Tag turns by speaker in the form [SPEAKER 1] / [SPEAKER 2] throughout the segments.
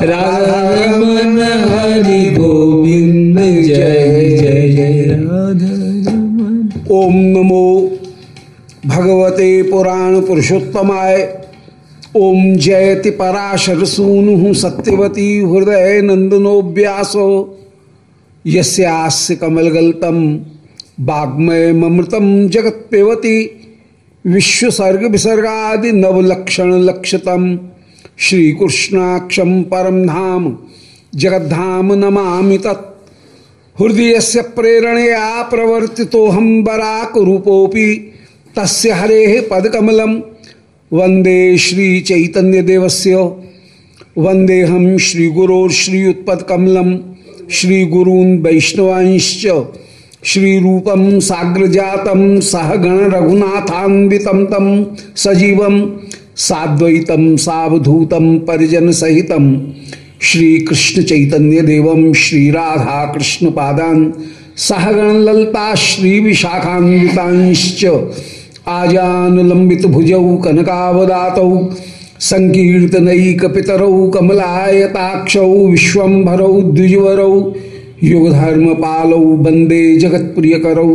[SPEAKER 1] हरि गोविंद जय जय
[SPEAKER 2] राधा
[SPEAKER 1] ओम नमो भगवते पुराण पुरुषोत्तमाय। ओम जयति पराशर सूनु सत्यवती हृदय नंदनो व्यासो यस्यास्य कमलगल्तम वाग्मय ममृतम जगत पेवती विश्वसर्ग विसर्गादि नवलक्षण लक्षतम श्रीकृष्णाक्षम परम धाम, जगद्धाम नमामि तत्। हृदय से प्रेरणया प्रवर्तितो हम बराक रूपोपि तस्य हरे पदकमलम वंदे श्री चैतन्य देवस्य वंदे हम श्री गुरोश्रीयुत्पकमलम श्री साग्र जातम सहगण रघुनाथान्वितम तम सजीवम। साद्वैतम सावधूतम परिजन सहितम श्री कृष्ण चैतन्य देवम श्री राधा कृष्ण पादान सहगण ललता श्री विशाखान्वितांश्च आजानुलंबित भुजौ कनकावदातौ संकीर्तनैक पितरौ कमलायताक्षौ विश्वभरौ द्विजवरौ युगधर्म पालौ वंदे जगत्प्रियकरौ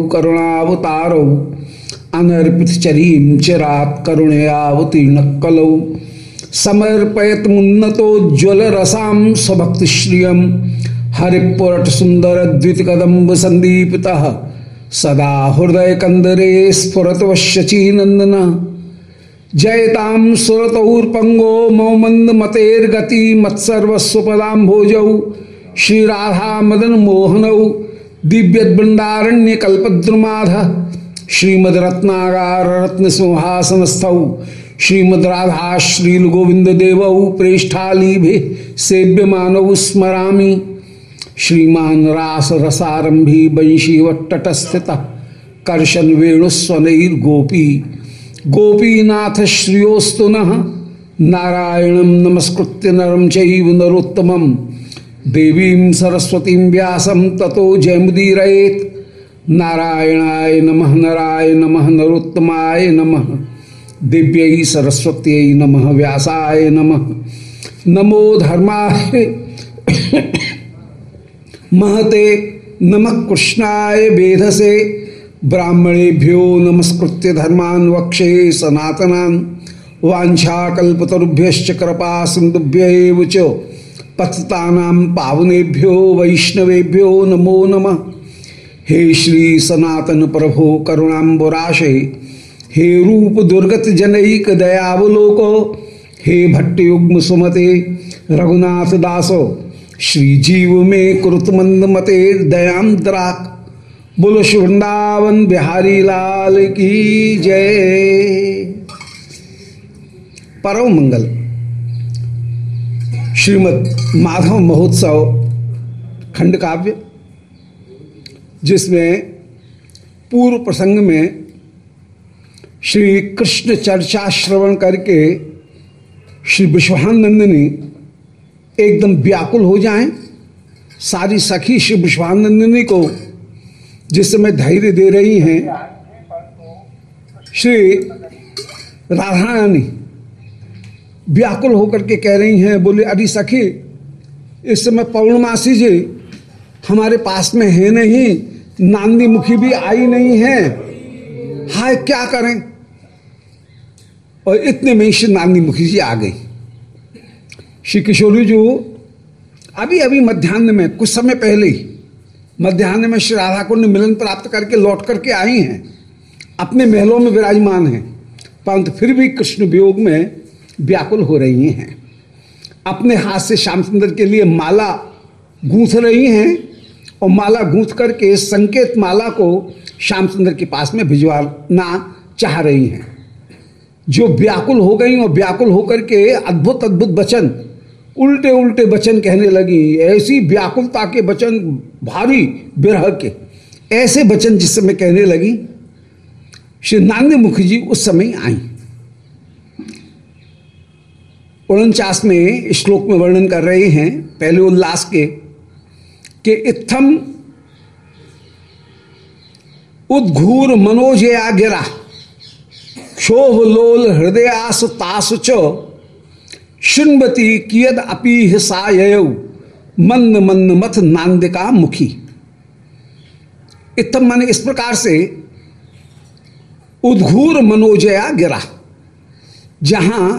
[SPEAKER 1] अनर्पित चरीम चिरात करुणयावतीर्ण कलौ समर्पयत मुन्नतोज्वल रसाम स्वभक्ति श्रियम हरिपुरट सुंदर द्वित कदम्ब संदीपिता। सदा हृदय कंदरे स्फुरत वश्यची नंदन जयताम सुरतौर्पंगो मौमंद मतेर्गति मत्सर्वस्वपदाम भोजौ। श्रीमद रत्नागार रत्न सिंहासनस्थौ श्रीमद राधा श्रील गोविंद देव प्रेष्ठाली भी सेव्य मानव स्मरामी। श्रीमान रास रसारंभी वंशी वटस्थित कर्शन वेणुस्वनैर गोपी गोपीनाथ श्रियोस्तु नारायण नमस्कृत्य नरम चैव नरोत्तमम। देवीं सरस्वतीं व्यासं ततो जयमुदीरयेत्। नारायणाय नमः, नराय नमः, नरोत्तमाय नमः, दिव्यै सरस्वत्यै नमः, व्यासाय नमः। नमो धर्माय महते नमः कृष्णाय वेधसे, ब्राह्मणेभ्यो नमस्कृत्य धर्मान् वक्षे सनातनान्, वाञ्छाकल्पतरुभ्यश्च कृपा सिन्धुभ्य च, पतितानां पावनेभ्यो, वैष्णवेभ्यो नमो नमः। हे श्री सनातन प्रभो करुणाम्बुराशे हे रूप दुर्गत जनैक दयावलोको, हे भट्टयुग्म सुमते रघुनाथ दासो, श्री जीव में कुरुत मंद मते दयाम द्राक। बोलो वृंदावन बिहारी लाल की जय। परम मंगल। श्रीमद माधव महोत्सव खंड काव्य जिसमें पूर्व प्रसंग में श्री कृष्ण चर्चा श्रवण करके श्री विश्वानंदिनी एकदम व्याकुल हो जाएँ। सारी सखी श्री विश्वानंदिनी को जिस समय धैर्य दे रही हैं, श्री राधा रानी व्याकुल होकर के कह रही हैं, बोले, अरे सखी, इस समय पौर्णमासी जी हमारे पास में है नहीं नांदी मुखी भी आई नहीं है। हाय, क्या करें? और इतने में श्री नांदी मुखी जी आ गई। श्री किशोरी जी, अभी अभी मध्यान्ह में, कुछ समय पहले ही, मध्यान्ह में श्री राधा कुंड मिलन प्राप्त करके लौट करके आई हैं। अपने महलों में विराजमान हैं। परंतु फिर भी कृष्ण वियोग में व्याकुल हो रही हैं। अपने हाथ से श्याम सुंदर के लिए माला गूंथ रही हैं। और माला गूंथ करके संकेत माला को श्याम सुंदर के पास में भिजवाना चाह रही हैं। जो व्याकुल हो गई और व्याकुल होकर के अद्भुत अद्भुत वचन, उल्टे उल्टे वचन कहने लगी, ऐसी व्याकुलता के वचन भारी विरह के, ऐसे वचन जिस समय कहने लगी, श्री नान्य मुखी जी उस समय आई। उनचास में श्लोक में वर्णन कर रहे हैं, पहले उल्लास के कि इत्थम उद्घूर मनोजया गिरा। क्षोभ लोल हृदय आस तास च। शुनबती कियद अपी साय मंद मंद मथ नांदिका मुखी। इतम मन इस प्रकार से उद्घूर मनोजया गिरा। जहाँ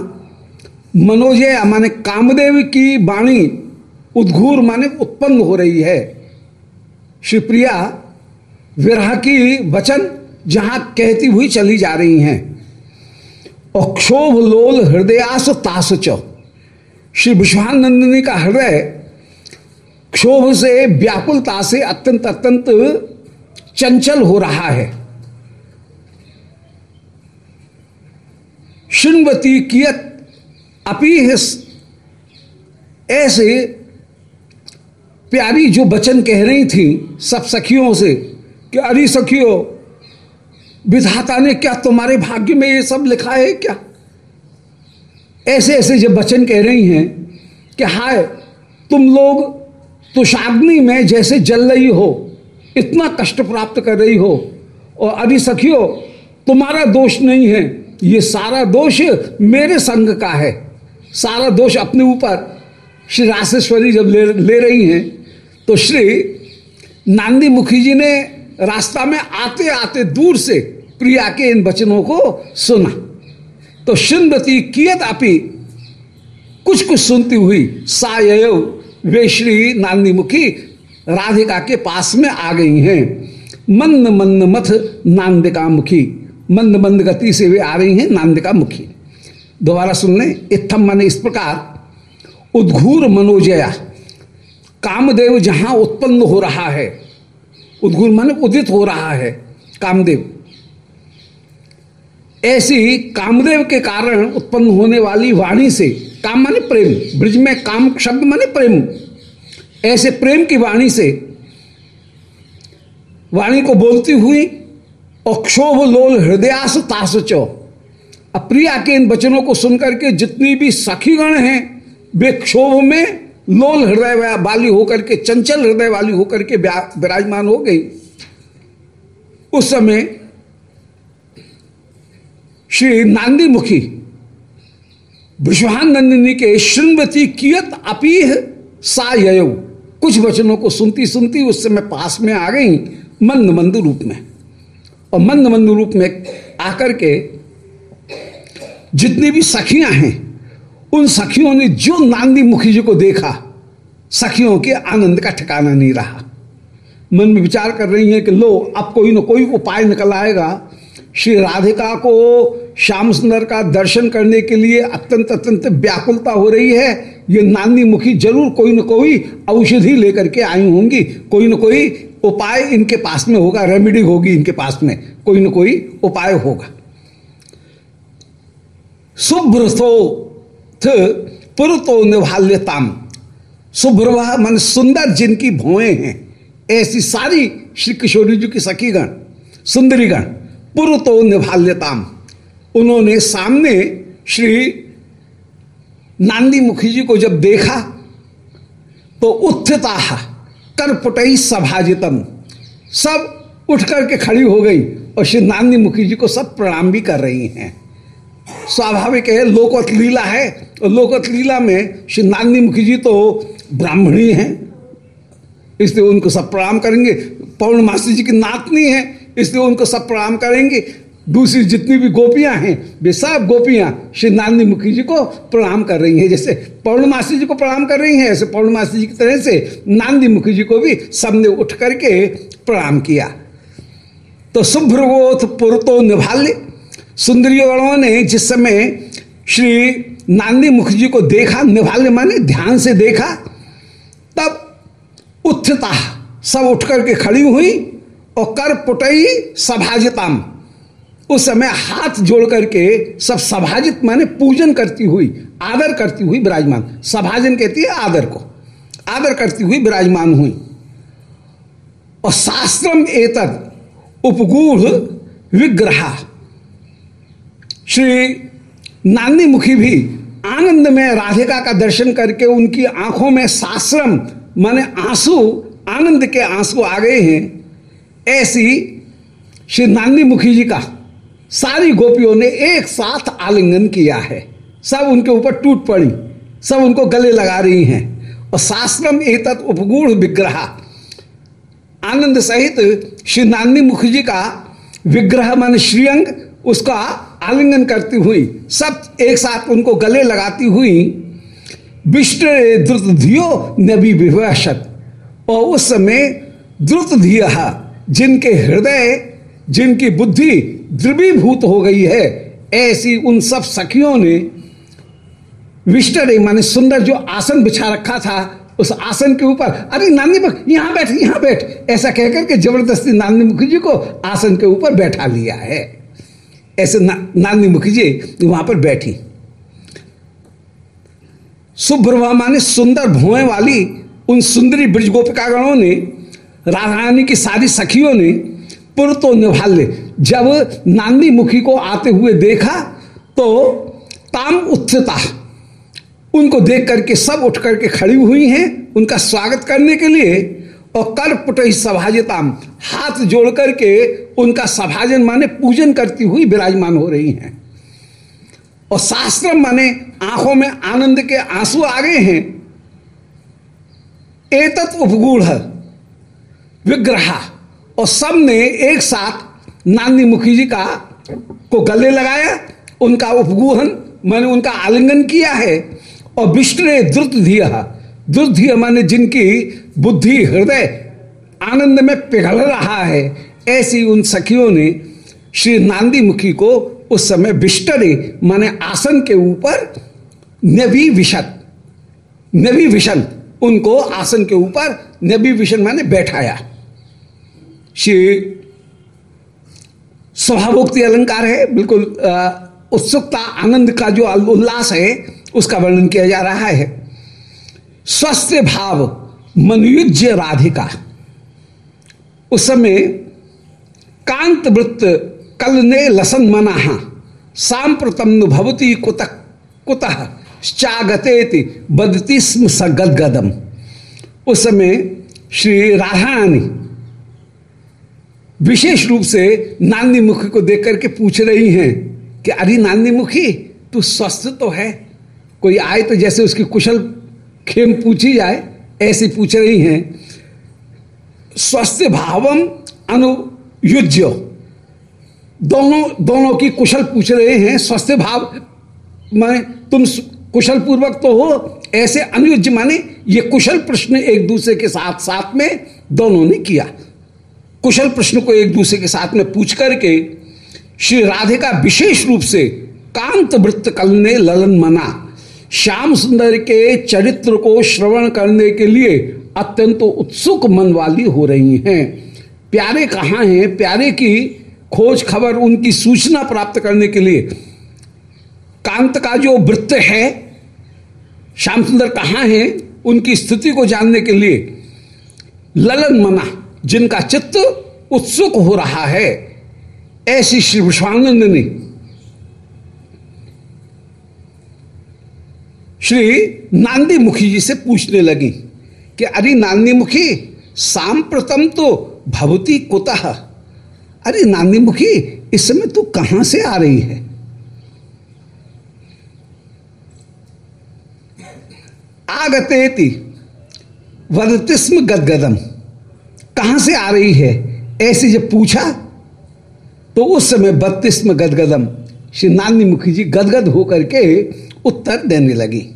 [SPEAKER 1] मनोजया माने कामदेव की वाणी उद्घूर माने उत्पन्न हो रही है। शिवप्रिया विरह की वचन जहाँ कहती हुई चली जा रही हैं। और क्षोभ लोल हृदयास तास श्री विश्वानंदिनी का हृदय क्षोभ से, व्याकुलता से अत्यंत अत्यंत चंचल हो रहा है। शुनवती कियत अपी ऐसे प्यारी जो वचन कह रही थी सब सखियों से कि अरे सखियो विधाता ने क्या तुम्हारे भाग्य में ये सब लिखा है क्या? ऐसे ऐसे जब वचन कह रही हैं कि हाय तुम लोग तुषाग्नि में जैसे जल रही हो इतना कष्ट प्राप्त कर रही हो और अभी सखियो तुम्हारा दोष नहीं है ये सारा दोष मेरे संग का है। सारा दोष अपने ऊपर। श्री राशेश्वरी जब ले, ले रही हैं तो श्री नांदी मुखी जी ने रास्ता में आते आते दूर से प्रिया के इन वचनों को सुना। तो सुंदती कियत आपी, कुछ कुछ सुनती हुई साय वे श्री नांदी मुखी राधिका के पास में आ गई हैं। मंद मंद मथ नांदिका मुखी, मंद मंद गति से वे आ रही हैं नांदिका मुखी। दोबारा सुन लें, इत्थम मन इस प्रकार, उद्घूर मनोजया कामदेव जहाँ उत्पन्न हो रहा है उद्घूर मन उदित हो रहा है, कामदेव। ऐसी कामदेव के कारण उत्पन्न होने वाली वाणी से काम माने प्रेम, ब्रिज में काम शब्द माने प्रेम। ऐसे प्रेम की वाणी से वाणी को बोलती हुई और क्षोभ लोल हृदयास तास चो। अप्रिया के इन वचनों को सुनकर के जितनी भी सखीगण हैं, वे क्षोभ में लोल हृदय वाली होकर के, चंचल हृदय वाली होकर के विराजमान हो गई। उस समय श्री नांदी मुखी विश्वानंदिनी के श्रृंगवती कियत अपीह सा कुछ वचनों को सुनती सुनती उस समय पास में आ गई मंद मंद रूप में। और मंद मंद रूप में आकर के जितनी भी सखियाँ हैं उन सखियों ने जो नांदी मुखी जी को देखा, सखियों के आनंद का ठिकाना नहीं रहा। मन में विचार कर रही है कि लो, अब कोई ना कोई उपाय निकल आएगा। श्री राधिका को श्याम सुंदर का दर्शन करने के लिए अत्यंत अत्यंत व्याकुलता हो रही है। ये नांदी मुखी ज़रूर कोई ना कोई औषधि लेकर के आई होंगी। कोई ना कोई उपाय इनके पास में होगा रेमेडी होगी इनके पास में। कोई ना कोई उपाय होगा। शुभ्रथो पुरतो निभाल्यताम। शुभ्र मन सुंदर जिनकी भोए हैं, ऐसी सारी श्री किशोरी जी की सखीगण, सुंदरीगण, पुरतो निभाल्यताम। उन्होंने सामने श्री नांदी मुखी जी को जब देखा तो उत्थिता करपुटई सभाजितम। सब उठ करके खड़ी हो गई और श्री नांदी मुखी जी को सब प्रणाम भी कर रही हैं। स्वाभाविक है, लोकवत लीला है। और लोकवत लीला में श्री नांदी मुखी जी तो ब्राह्मणी हैं। इसलिए उनको सब प्रणाम करेंगे। पौर्णमासी जी की नातनी है, इसलिए उनको सब प्रणाम करेंगे। दूसरी जितनी भी गोपियाँ हैं, वे सब गोपियाँ श्री नांदी मुखी जी को प्रणाम कर रही हैं। जैसे पौर्णमासी जी को प्रणाम कर रही हैं, ऐसे पौर्णमासी जी की तरह से नांदी मुखी जी को भी सबने उठ करके प्रणाम किया। तो शुभ्रगोथ पुरतो निभाल्य सुंदरियों ने जिस समय श्री नांदी मुखर्जी को देखा निभाल्य माने, ध्यान से देखा, तब उत्थता सब उठ करके खड़ी हुई और कर पुटई सभाजिताम। उस समय हाथ जोड़ करके सब सभाजित माने पूजन करती हुई, आदर करती हुई विराजमान। सभाजन कहती है आदर को, आदर करती हुई विराजमान हुई। और शास्त्रम एतद उपगूढ़ विग्रह श्री नानी मुखी भी आनंद में राधिका का दर्शन करके उनकी आँखों में साश्रम माने आँसू, आनंद के आँसू आ गए हैं। ऐसी श्री नानी मुखी जी का सारी गोपियों ने एक साथ आलिंगन किया है। सब उनके ऊपर टूट पड़ी, सब उनको गले लगा रही हैं और साश्रम शास्त्रम एतत् उपगूढ़ विग्रह। आनंद सहित श्री नानी जी का विग्रह, मान श्रीअंग, उसका आलिंगन करती हुई, सब एक साथ उनको गले लगाती हुई विष्ट द्रुत धियो नबी विवशत। और उस समय द्रुत धिया, जिनके हृदय, जिनकी बुद्धि द्रवीभूत हो गई है, ऐसी उन सब सखियों ने विष्टर माने सुंदर जो आसन बिछा रखा था, उस आसन के ऊपर, अरे नानी मुख यहाँ बैठ यहाँ बैठ, ऐसा कहकर के ज़बरदस्ती नानी मुखर्जी को आसन के ऊपर बैठा लिया है। ऐसे ना, नानी मुखर्जी वहाँ पर बैठी। सुब्रवा माने सुंदर भुएँ वाली उन सुंदरी ब्रज गोपिकागणों ने राधारानी की सारी सखियों ने पुर तो निभाले जब नानी मुखी को आते हुए देखा तो ताम उत्थता। उनको देख करके सब उठ करके खड़ी हुई हैं। उनका स्वागत करने के लिए और कर पुटई सभाजिताम हाथ जोड़ करके उनका सभाजन माने पूजन करती हुई विराजमान हो रही हैं। और शास्त्र माने आँखों में आनंद के आँसू आ गए हैं। एतत उपगूढ़ विग्रह और सबने एक साथ नानी मुखी जी का को गले लगाया, उनका उपगूहन, मैंने उनका आलिंगन किया है और विष्णु द्रुत धिया द्रुत माने जिनकी बुद्धि, हृदय आनंद में पिघल रहा है, ऐसी उन सखियों ने श्री नांदी मुखी को उस समय बिस्टरे माने आसन के ऊपर नवी विशन नवी विशन उनको आसन के ऊपर नबी विशन माने बैठाया। श्री स्वभावोक्ति अलंकार है, बिल्कुल उत्सुकता, आनंद का जो उल्लास है, उसका वर्णन किया जा रहा है। स्वस्थ भाव, मनुयुज्य राधिका। उस समय कांत वृत्त कल ने लसन मना सांप्रतम भवती कुतः कुतः चागते बदती स्म सगदगदम उस समय श्री राधारानी विशेष रूप से नानी मुखी को देख करके पूछ रही हैं कि, अरे नानी मुखी तू स्वस्थ तो है? कोई आए तो जैसे उसकी कुशल खेम पूछी जाए, ऐसी पूछ रही हैं। स्वस्थ भावम अनुयुज्य। दोनों दोनों की कुशल पूछ रहे हैं, स्वस्थ भाव, माने तुम कुशल पूर्वक तो हो, ऐसे अनुयुज्य माने, ये कुशल प्रश्न एक दूसरे के साथ साथ में दोनों ने किया। कुशल प्रश्न को एक दूसरे के साथ में पूछ करके, श्री राधे का विशेष रूप से कांत वृत्त कल ने ललन मना। श्याम सुंदर के चरित्र को श्रवण करने के लिए अत्यंत उत्सुक मन वाली हो रही हैं। प्यारे कहाँ हैं? प्यारे की खोज खबर उनकी सूचना प्राप्त करने के लिए। कांत का जो वृत्त है श्याम सुंदर कहाँ हैं? उनकी स्थिति को जानने के लिए। ललन मना, जिनका चित्त उत्सुक हो रहा है, ऐसी श्री विश्वानंद ने श्री नांदी मुखी जी से पूछने लगी कि अरे नांदी मुखी, सांप्रतम तो भवती कुतः? अरे नांदी मुखी, इस समय तू कहाँ से आ रही है? आगते वदतिस्म गदगदम, कहाँ से आ रही है? ऐसे जब पूछा तो उस समय बत्तीस में गदगदम, श्री नानी मुखी जी गदगद होकर के उत्तर देने लगी।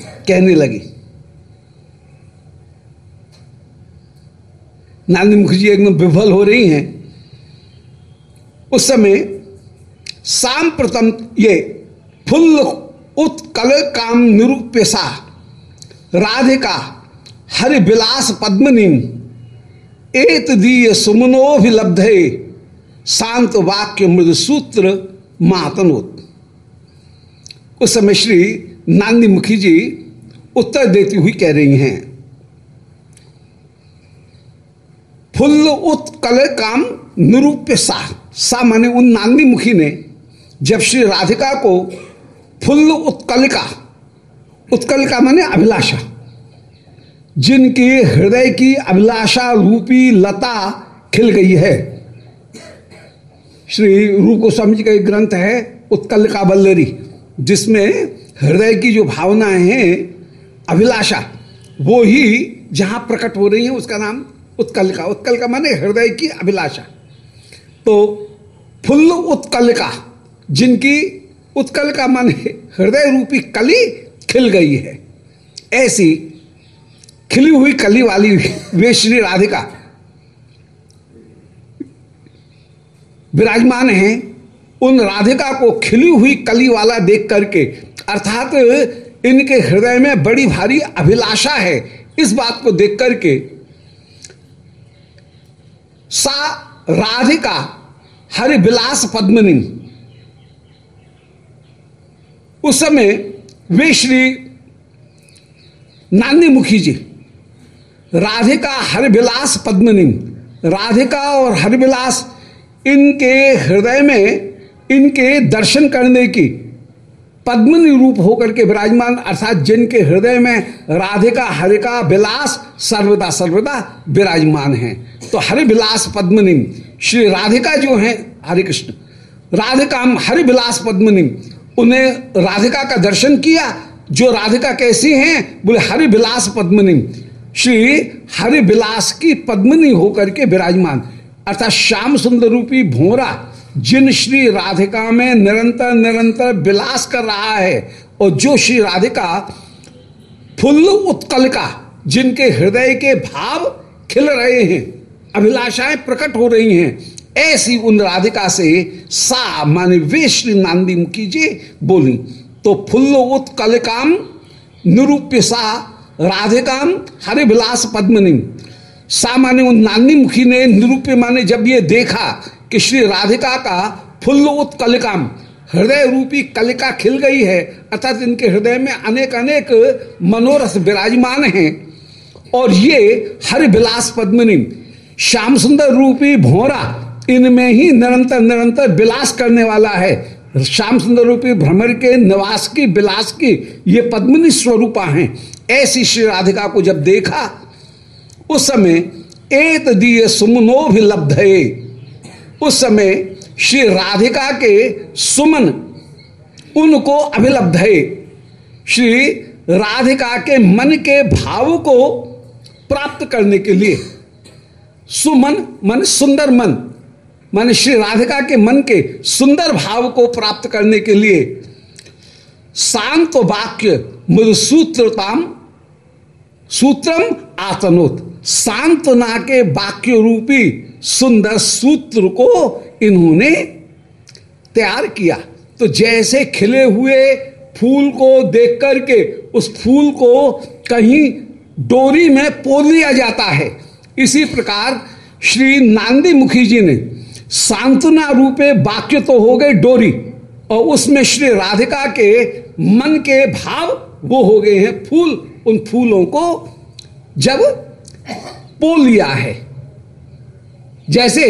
[SPEAKER 1] कहने लगी। नानी मुखर्जी एकदम विफल हो रही हैं। उस समय शाम प्रथम ये फुल उत्कल काम निरूप्यसा राधिका हरि विलास पद्मनी एत दीय सुमनोभिलब्धे शांत वाक्य मृद सूत्र मातनोत। उस समय श्री नांदी मुखी जी उत्तर देती हुई कह रही हैं, फुल्ल उत्कल काम निरूप्य सा। सा माने उन नांदी मुखी ने, जब श्री राधिका को फुल्ल उत्कलिका उत्कलिका माने अभिलाषा, जिनकी हृदय की अभिलाषा रूपी लता खिल गई है। श्री रूप गोस्वामी जी का एक ग्रंथ है उत्कल का बल्लरी, जिसमें हृदय की जो भावनाएँ हैं, अभिलाषा, वो ही जहाँ प्रकट हो रही है, उसका नाम उत्कल का। उत्कल का माने हृदय की अभिलाषा। तो फुल्ल उत्कल का जिनकी उत्कल का मन हृदय रूपी कली खिल गई है। ऐसी खिली हुई कली वाली वे श्री राधिका विराजमान हैं। उन राधिका को खिली हुई कली वाला देख करके अर्थात इनके हृदय में बड़ी भारी अभिलाषा है। इस बात को देख करके सा राधिका हरिविलास पद्मनी, उस समय वे श्री नानी मुखी जी, राधिका हरिविलास पद्मनी, राधिका और हरिविलास इनके हृदय में इनके दर्शन करने की पद्मनी रूप होकर के विराजमान, अर्थात जिनके हृदय में राधिका, हरिका, विलास सर्वदा सर्वदा विराजमान है। तो हरि विलास पद्मनी श्री राधिका जो है, हरे कृष्ण, राधिका हरि विलास पद्मनी उन्हें राधिका का दर्शन किया, जो राधिका कैसी हैं, बोले हरि विलास पद्मनी श्री हरि विलास की पद्मनी होकर के विराजमान, अर्थात श्याम सुंदर रूपी भोरा जिन श्री राधिका में निरंतर निरंतर विलास कर रहा है और जो श्री राधिका फुल्ल उत्कल का जिनके हृदय के भाव खिल रहे हैं, अभिलाषाएँ प्रकट हो रही हैं, ऐसी उन राधिका से सा माने वे श्री नांदी मुखी जी बोली तो फुल्ल उत्कलिकाम निरूप्य सा राधिकाम हरिविलास पद्मनी। सा माने उन नानी मुखी ने निरूप्य माने जब ये देखा कि श्री राधिका का फुल्ल उत्कलिकाम हृदय रूपी कलिका खिल गई है, अर्थात इनके हृदय में अनेक अनेक मनोरथ विराजमान हैं। और ये हरि विलास पद्मिनी श्याम सुंदर रूपी भोरा, इनमें ही निरंतर निरंतर विलास करने वाला है। श्याम सुंदर रूपी भ्रमर के निवास की विलास की ये पद्मिनी स्वरूपा हैं। ऐसी श्री राधिका को जब देखा, उस समय एत दिए लब्ध उस समय श्री राधिका के सुमन उनको अभिलब्ध है। श्री राधिका के मन के भाव को प्राप्त करने के लिए सुमन, मन सुंदर मन, मान श्री राधिका के मन के सुंदर भाव को प्राप्त करने के लिए शांत वाक्य मृसूत्रताम सूत्रम आतनोत, सांत्वना के वाक्य रूपी सुंदर सूत्र को इन्होंने तैयार किया। तो जैसे खिले हुए फूल को देख करके उस फूल को कहीं डोरी में पोल लिया जाता है। इसी प्रकार श्री नांदी मुखी जी ने सांत्वना रूपे वाक्य तो हो गए डोरी और उसमें श्री राधिका के मन के भाव वो हो गए हैं फूल। उन फूलों को जब पो लिया है जैसे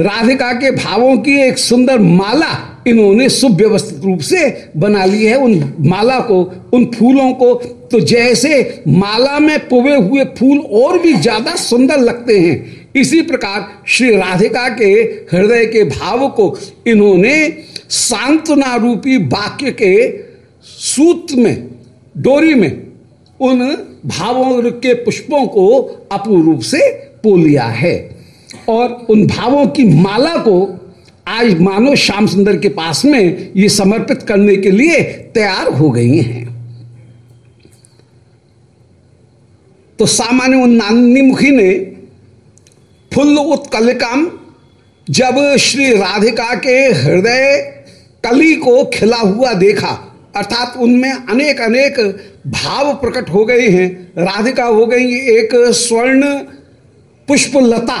[SPEAKER 1] राधिका के भावों की एक सुंदर माला इन्होंने सुव्यवस्थित रूप से बना ली है। उन माला को, उन फूलों को तो जैसे माला में पुवे हुए फूल और भी ज़्यादा सुंदर लगते हैं। इसी प्रकार श्री राधिका के हृदय के भाव को इन्होंने सांत्वना रूपी वाक्य के सूत्र में, डोरी में, उन भावों के पुष्पों को अपूर्ण रूप से पो लिया है। और उन भावों की माला को आज मानो श्याम सुंदर के पास में ये समर्पित करने के लिए तैयार हो गई हैं। तो सामान्य नानी मुखी ने फुल्ल उत्कलिकाम जब श्री राधिका के हृदय कली को खिला हुआ देखा, अर्थात उनमें अनेक अनेक भाव प्रकट हो गए हैं। राधिका हो गई एक स्वर्ण पुष्प लता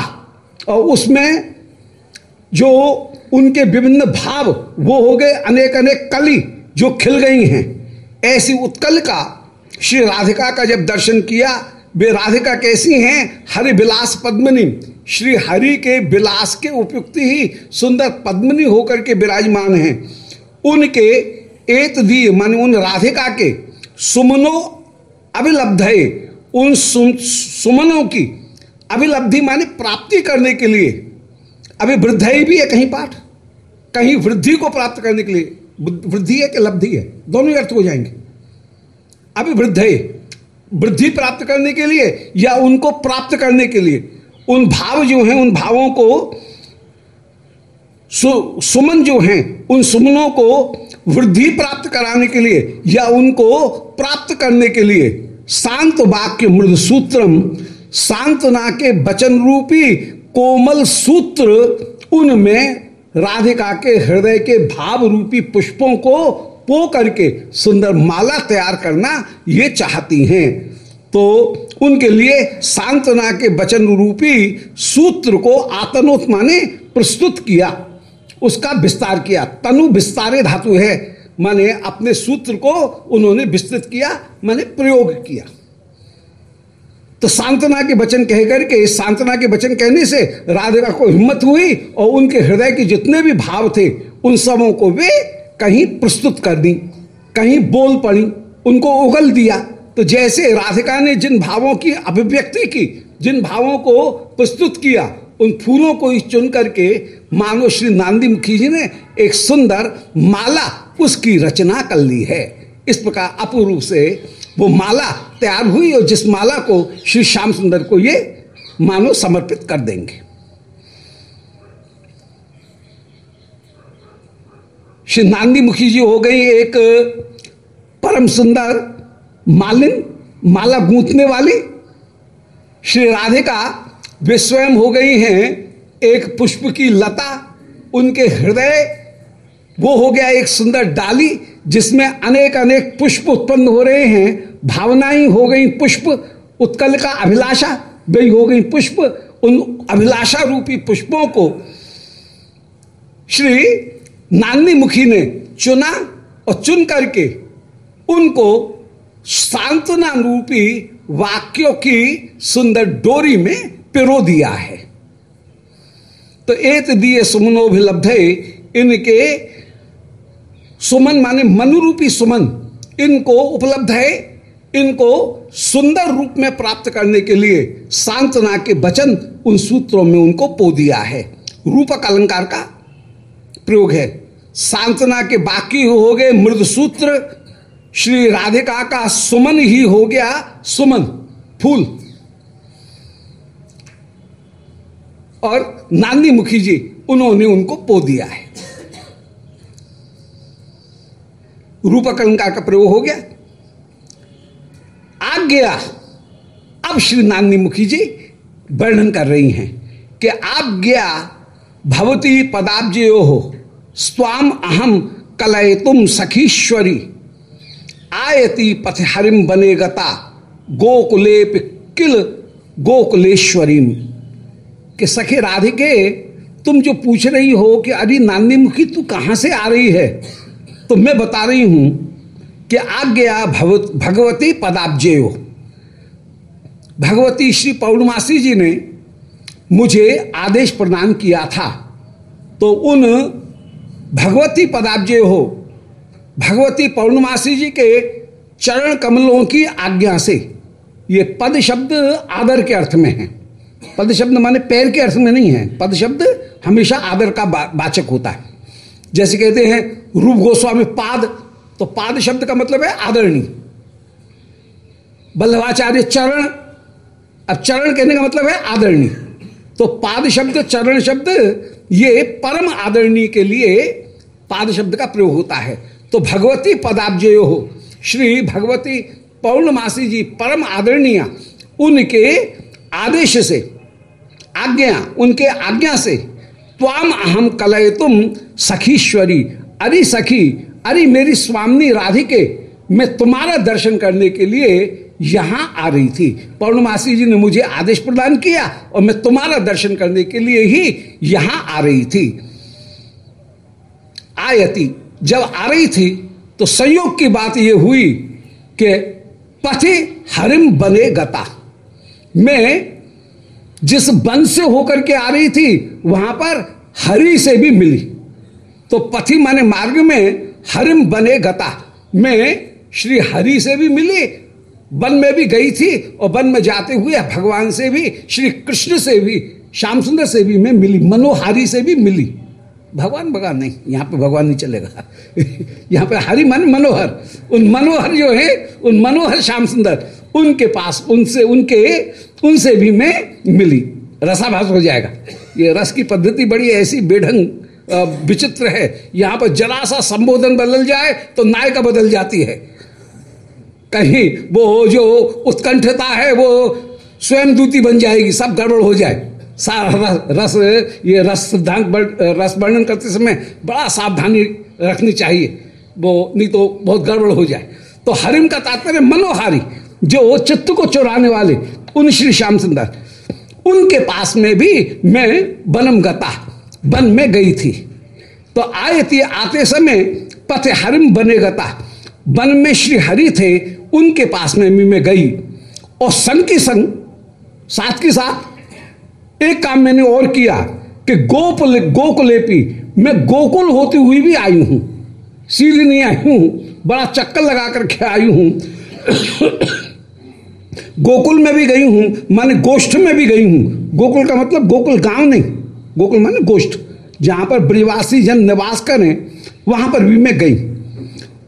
[SPEAKER 1] और उसमें जो उनके विभिन्न भाव, वो हो गए अनेक अनेक कली जो खिल गई हैं। ऐसी उत्कल का, श्री राधिका का जब दर्शन किया, वे राधिका कैसी हैं? हरि विलास पद्मनी। श्री हरि के विलास के उपयुक्त ही सुंदर पद्मनी होकर के विराजमान हैं। उनके एत दी मान उन राधिका के सुमनो अभिलब्ध उन सुमनों की अभिलब्धि माने प्राप्ति करने के लिए। अभी वृद्ध भी है कहीं पाठ। कहीं वृद्धि को प्राप्त करने के लिए। वृद्धि है कि लब्धि है? दोनों ही अर्थ हो जाएँगे। अभी वृद्ध वृद्धि प्राप्त करने के लिए या उनको प्राप्त करने के लिए? उन भाव जो हैं उन भावों को सु, सुमन जो हैं उन सुमनों को वृद्धि प्राप्त कराने के लिए या उनको प्राप्त करने के लिए? शांत वाक्य मृद सूत्रम सांत्वना के वचन रूपी कोमल सूत्र उनमें राधिका के हृदय के भाव रूपी पुष्पों को पो करके सुंदर माला तैयार करना ये चाहती हैं। तो उनके लिए सांत्वना के वचन रूपी सूत्र को आतनोत माने प्रस्तुत किया। उसका विस्तार किया। तनु विस्तारे धातु है। माने अपने सूत्र को उन्होंने विस्तृत किया, माने प्रयोग किया। तो सांत्वना के वचन कह करके सांत्वना के वचन कहने से राधिका को हिम्मत हुई और उनके हृदय के जितने भी भाव थे, उन सबों को वे कहीं प्रस्तुत कर दी, कहीं बोल पड़ी, उनको उगल दिया। तो जैसे राधिका ने जिन भावों की अभिव्यक्ति की, जिन भावों को प्रस्तुत किया, उन फूलों को ही चुन करके मानो श्री नांदी मुखी जी ने एक सुंदर माला उसकी रचना कर ली है। इस प्रकार अपूर्व से वो माला तैयार हुई और जिस माला को श्री श्याम सुंदर को ये मानो समर्पित कर देंगे। श्री नांदी मुखी जी हो गई एक परम सुंदर, मालिन, माला गूंथने वाली। श्री राधिका वे स्वयं हो गई हैं एक पुष्प की लता, उनके हृदय, वो हो गया एक सुंदर डाली जिसमें अनेक अनेक पुष्प उत्पन्न हो रहे हैं भावनाएँ हो गई पुष्प, उत्कल का अभिलाषा वे हो गई पुष्प, उन अभिलाषा रूपी पुष्पों को श्री नानी मुखी ने चुना और चुन करके उनको सांत्वना रूपी वाक्यों की सुंदर डोरी में पिरो दिया है। तो एक दिए सुमनोभिलब्ध इनके सुमन माने मनुरूपी सुमन। इनको उपलब्ध है, इनको सुंदर रूप में प्राप्त करने के लिए सांत्वना के वचन उन सूत्रों में उनको पो दिया है। रूपक अलंकार का प्रयोग है। सांत्वना के बाकी हो गए मृद सूत्र, श्री राधिका का सुमन ही हो गया सुमन, फूल। और नांदी मुखी जी, उन्होंने उनको पो दिया है। रूपक अलंकार का प्रयोग हो गया। आ गया। अब श्री नांदी मुखी जी वर्णन कर रही हैं कि आप गया, भवती पदाब्जयो हो, स्वाम अहम कलय तुम सखीश्वरी, आयति पथहरिम बने गता गोकुले किल गोकुलेश्वरी कि सखे राधिके, तुम जो पूछ रही हो कि अरे नांदी मुखी, तू कहाँ से आ रही है? तो मैं बता रही हूँ कि आज्ञा भगवती पदाब्जयो। भगवती श्री पौर्णमासी जी ने मुझे आदेश प्रदान किया था। तो उन भगवती पदाब्जे हो, भगवती पौर्णमासी जी के चरण कमलों की आज्ञा से, ये पद शब्द आदर के अर्थ में है। पद शब्द माने पैर के अर्थ में नहीं है। पद शब्द हमेशा आदर का वाचक होता है। जैसे कहते हैं, रूप गोस्वामी पाद। तो पाद शब्द का मतलब है आदरणी। बल्लभाचार्य चरण, अब चरण कहने का मतलब है आदरणी। तो पाद शब्द, चरण शब्द, ये परम आदरणी के लिए पाद शब्द का प्रयोग होता है। तो भगवती पदाब्जय हो, श्री भगवती पौर्णमासी जी परम आदरणीय, उनके आदेश से, आज्ञा, उनके आज्ञा से, त्वाम अहम कलय तुम सखीश्वरी अरे सखी, अरे मेरी स्वामी राधिके, मैं तुम्हारा दर्शन करने के लिए यहाँ आ रही थी। पौर्णमासी जी ने मुझे आदेश प्रदान किया और मैं तुम्हारा दर्शन करने के लिए ही यहाँ आ रही थी। आयती, जब आ रही थी तो संयोग की बात यह हुई कि पथे हरिम बने गता। मैं जिस वन से होकर के आ रही थी, वहाँ पर हरि से भी मिली। तो पथी माने मार्ग में हरिम बने गता। में श्री हरि से भी मिली, वन में भी गई थी और वन में जाते हुए भगवान से भी, श्री कृष्ण से भी, श्याम सुंदर से भी मैं मिली, मनोहारी से भी मिली। भगवान भगवान नहीं, यहाँ पे भगवान नहीं चलेगा। यहाँ पे हरि मन मनोहर। उन मनोहर जो है, उन मनोहर श्याम सुंदर, उनके पास, उनसे, उनके, उनसे भी मैं मिली। रसाभास हो जाएगा। ये रस की पद्धति बड़ी ऐसी बेढंग विचित्र है। यहाँ पर जरा सा संबोधन बदल जाए तो नायिका बदल जाती है। कहीं वो जो उत्कंठता है, वो स्वयं दूती बन जाएगी, सब गड़बड़ हो जाए। सारा रस ये रस सिद्धांत रस वर्णन करते समय बड़ा सावधानी रखनी चाहिए। वो, नहीं तो बहुत गड़बड़ हो जाए। तो हरिम का तात्पर्य मनोहारी, जो चित्त को चुराने वाले, उन श्री श्याम सुंदर, उनके पास में भी मैं बनम गता वन में गई थी। तो आए थी आते समय पथ हरिम बने गता। वन में श्री हरि थे, उनके पास में मैं गई। और संग की संग साथ के साथ, एक काम मैंने और किया कि गोकुल गोकुलेपी मैं गोकुल होती हुई भी आई हूँ। सीधी नहीं आई हूँ। बड़ा चक्कर लगा करके आई हूँ। गोकुल में भी गई हूँ। माने गोष्ठ में भी गई हूँ। गोकुल का मतलब गोकुल गाँव नहीं। गोकुल माने गोष्ठ, जहाँ पर ब्रिवासी जन निवास करें, वहाँ पर भी मैं गई।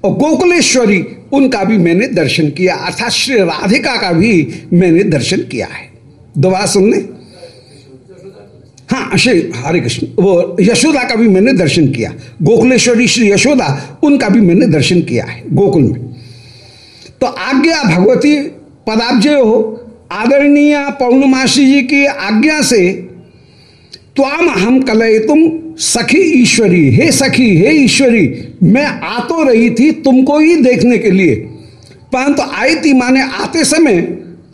[SPEAKER 1] और गोकुलेश्वरी, उनका भी मैंने दर्शन किया, अर्थात श्री राधिका का भी मैंने दर्शन किया है। दोबारा सुनने? हाँ श्री हरे कृष्ण, वो यशोदा का भी मैंने दर्शन किया। गोकुलेश्वरी श्री यशोदा, उनका भी मैंने दर्शन किया है, गोकुल में। तो आज्ञा भगवती पदाब्जय हो, आदरणीय पौर्णमासी जी की आज्ञा से त्वाम हम कलय तुम सखी ईश्वरी, हे सखी, हे ईश्वरी, मैं आ तो रही थी तुमको ही देखने के लिए। परंतु तो आई थी माने आते समय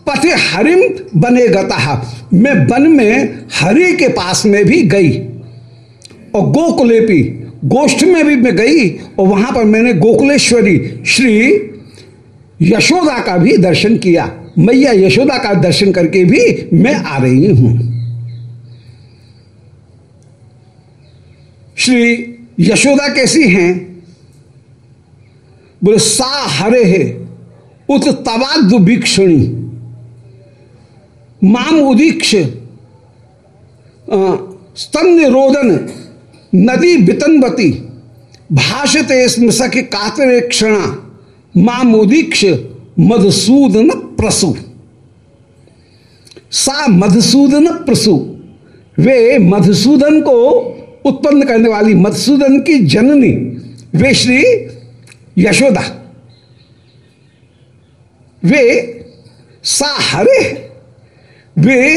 [SPEAKER 1] पथे हरिम बने गता, मैं वन में हरि के पास में भी गई और गोकुलेपी, गोष्ठ में भी मैं गई और वहाँ पर मैंने गोकुलेश्वरी, श्री यशोदा का भी दर्शन किया। मैया यशोदा का दर्शन करके भी मैं आ रही हूँ। श्री यशोदा कैसी हैं? बोले, सा हरे है, उत तवाद वीक्षणी। माम उदीक्ष स्तन रोदन, नदी बितनवती भाषते स्मृसख कातरे क्षणा। माम उदीक्ष, मधुसूदन प्रसु। सा मधुसूदन प्रसु। वे मधुसूदन को उत्पन्न करने वाली मधुसूदन की जननी वे श्री यशोदा। वे सा हरे वे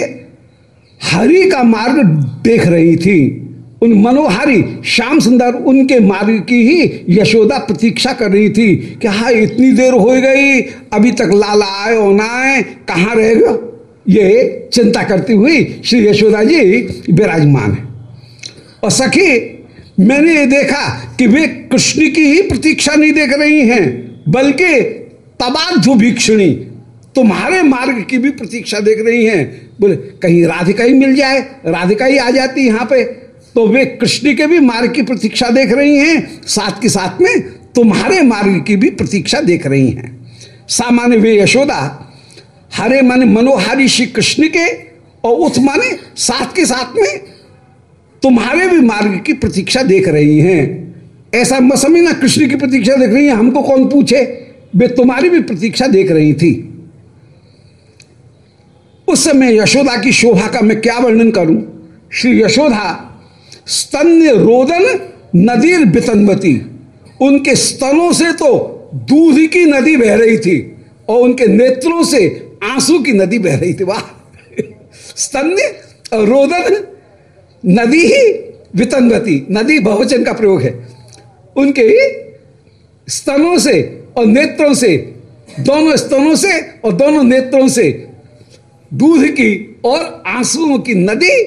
[SPEAKER 1] हरि का मार्ग देख रही थी। उन मनोहारी, श्याम सुंदर उनके मार्ग की ही यशोदा प्रतीक्षा कर रही थी कि हा, इतनी देर हो गई, अभी तक लाला आए हो ना आए, कहाँ रहेगा? ये चिंता करती हुई श्री यशोदा जी विराजमान है। और सखी, मैंने ये देखा कि वे कृष्ण की ही प्रतीक्षा नहीं देख रही हैं, बल्कि तबाधु भीक्षणी तुम्हारे मार्ग की भी प्रतीक्षा देख रही हैं। बोले, कहीं राधिका ही मिल जाए, राधिका ही आ जाती यहाँ पे। तो वे कृष्ण के भी मार्ग की प्रतीक्षा देख रही हैं, साथ के साथ में तुम्हारे मार्ग की भी प्रतीक्षा देख रही हैं। सामान्य वे यशोदा, हरे मन मनोहारी श्री कृष्ण के, और उस माने साथ के साथ में तुम्हारे भी मार्ग की प्रतीक्षा देख रही हैं। ऐसा मत समझना कृष्ण की प्रतीक्षा देख रही है, हमको कौन पूछे? वे तुम्हारी भी प्रतीक्षा देख रही थी। उस समय यशोदा की शोभा का मैं क्या वर्णन करूँ? श्री यशोदा, स्तन्य रोदन नदीर बितनवती। उनके स्तनों से तो दूध की नदी बह रही थी और उनके नेत्रों से आँसू की नदी बह रही थी। वाह! स्तन्य रोदन नदी ही वितनवती नदी बहुवचन का प्रयोग है। उनके स्तनों से और नेत्रों से, दोनों स्तनों से और दोनों नेत्रों से दूध की और आंसुओं की नदी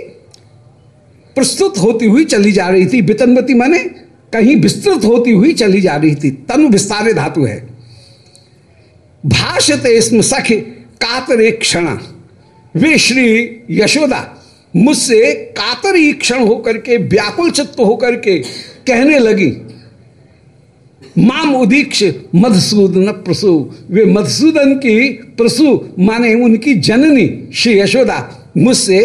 [SPEAKER 1] प्रस्तुत होती हुई चली जा रही थी। वितनवती माने कहीं विस्तृत होती हुई चली जा रही थी। तनु विस्तारे धातु है। भाषते इसमें सख, कातरे क्षण। वे श्री यशोदा मुझसे कातरी क्षण होकर के, व्याकुल चित्त होकर के कहने लगी, माम उदीक्ष मधुसूदन प्रसु, वे मधुसूदन की प्रसु माने उनकी जननी श्री यशोदा। मुझसे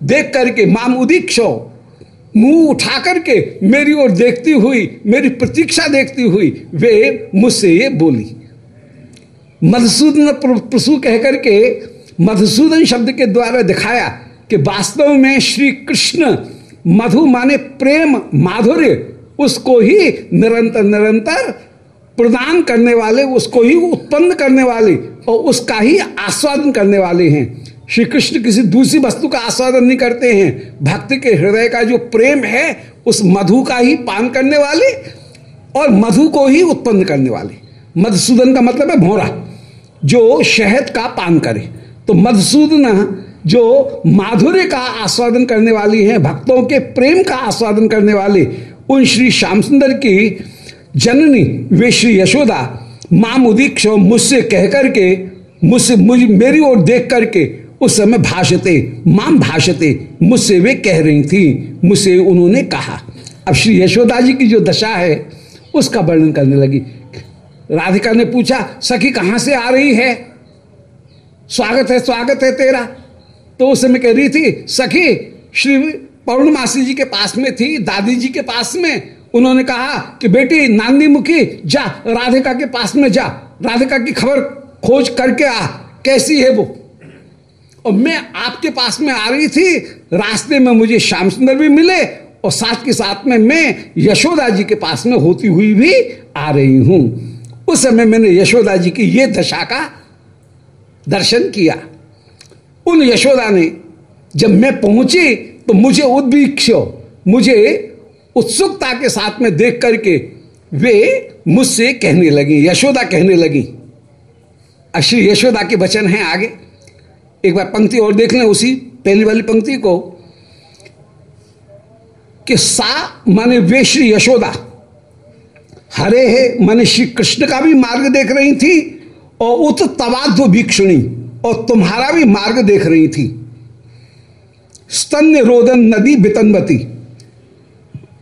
[SPEAKER 1] देख करके, माम उदीक्ष, मुँह उठा करके मेरी ओर देखती हुई, मेरी प्रतीक्षा देखती हुई वे मुझसे ये बोली, मधुसूदन प्रसु कह करके मधुसूदन शब्द के द्वारा दिखाया कि वास्तव में श्री कृष्ण मधु माने प्रेम माधुर्य, उसको ही निरंतर निरंतर प्रदान करने वाले, उसको ही उत्पन्न करने वाले और उसका ही आस्वादन करने वाले हैं। श्री कृष्ण किसी दूसरी वस्तु का आस्वादन नहीं करते हैं। भक्त के हृदय का जो प्रेम है, उस मधु का ही पान करने वाले और मधु को ही उत्पन्न करने वाले। मधुसूदन का मतलब है भोरा, जो शहद का पान करे। तो मधुसूदन जो माधुर्य का आस्वादन करने वाली हैं, भक्तों के प्रेम का आस्वादन करने वाले, उन श्री श्याम सुंदर की जननी वे श्री यशोदा माम उदीक्ष मुझसे कह करके मुझसे मुझ, मेरी ओर देख करके उस समय भाषते माम भाषते, मुझसे वे कह रही थी, मुझसे उन्होंने कहा। अब श्री यशोदा जी की जो दशा है, उसका वर्णन करने लगी। राधिका ने पूछा, सखी कहाँ से आ रही है? स्वागत है स्वागत है तेरा। तो उस समय कह रही थी, सखी, श्री पौर्णमासी जी के पास में थी दादी जी के पास में। उन्होंने कहा कि बेटी नांदी मुखी, जा, राधिका के पास में जा। राधिका की खबर खोज करके आ, कैसी है वो? और मैं आपके पास में आ रही थी, रास्ते में मुझे श्याम सुंदर भी मिले और साथ के साथ में मैं यशोदा जी के पास में होती हुई भी आ रही हूँ। उस समय मैंने यशोदा जी की ये दशा का दर्शन किया। उन यशोदा ने, जब मैं पहुँची तो मुझे उद्वीक्ष मुझे उत्सुकता के साथ में देख करके वे मुझसे कहने लगी, यशोदा कहने लगी। श्री यशोदा के वचन हैं आगे। एक बार पंक्ति और देख लें उसी, पहली वाली पंक्ति को। कि सा माने वे श्री यशोदा। हरे है माने श्री कृष्ण का भी मार्ग देख रही थी, और उत तवाध्व भिक्षुणी। और तुम्हारा भी मार्ग देख रही थी। स्तन रोदन नदी बितनवती।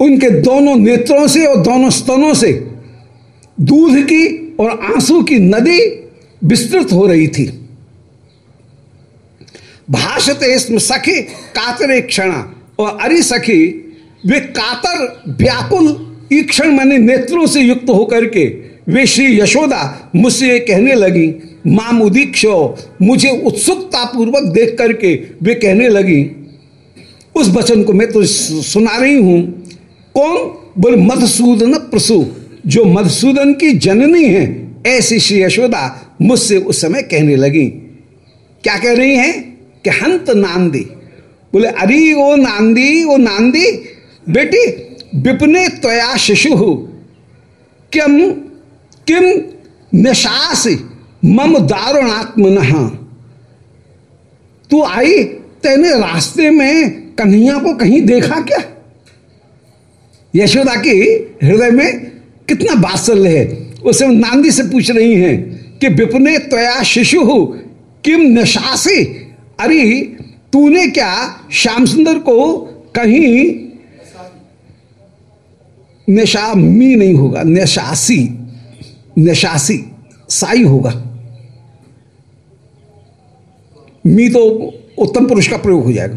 [SPEAKER 1] उनके दोनों नेत्रों से और दोनों स्तनों से दूध की और आँसू की नदी विस्तृत हो रही थी। भाषते इसमें सखी कातरे क्षण और अरि सखी, वे कातर व्याकुल ईक्षण मैंने नेत्रों से युक्त होकर के वे श्री यशोदा मुझसे कहने लगी माम उदीक्षो मुझे उत्सुकता पूर्वक देख करके वे कहने लगी, उस वचन को मैं तो सुना रही हूँ। कौन? बोले, मधुसूदन प्रसु, जो मधुसूदन की जननी है। ऐसी श्री यशोदा मुझसे उस समय कहने लगी। क्या कह रही हैं? कि हंत नांदी। बोले, अरे ओ नांदी ओ नांदी, बेटी, विपने त्वया शिशु। किम किम निशास मम दारुणात्म तू आई तेने रास्ते में कन्हैया को कहीं देखा क्या? यशोदा की हृदय में कितना बात्सल्य है। उसे नांदी से पूछ रही हैं कि विपने त्वया शिशु, किम निशासी? अरे, तूने क्या श्याम सुंदर को कहीं नशा मी नहीं होगा, निशासी निशासी, साई होगा? मी तो उत्तम पुरुष का प्रयोग हो जाएगा।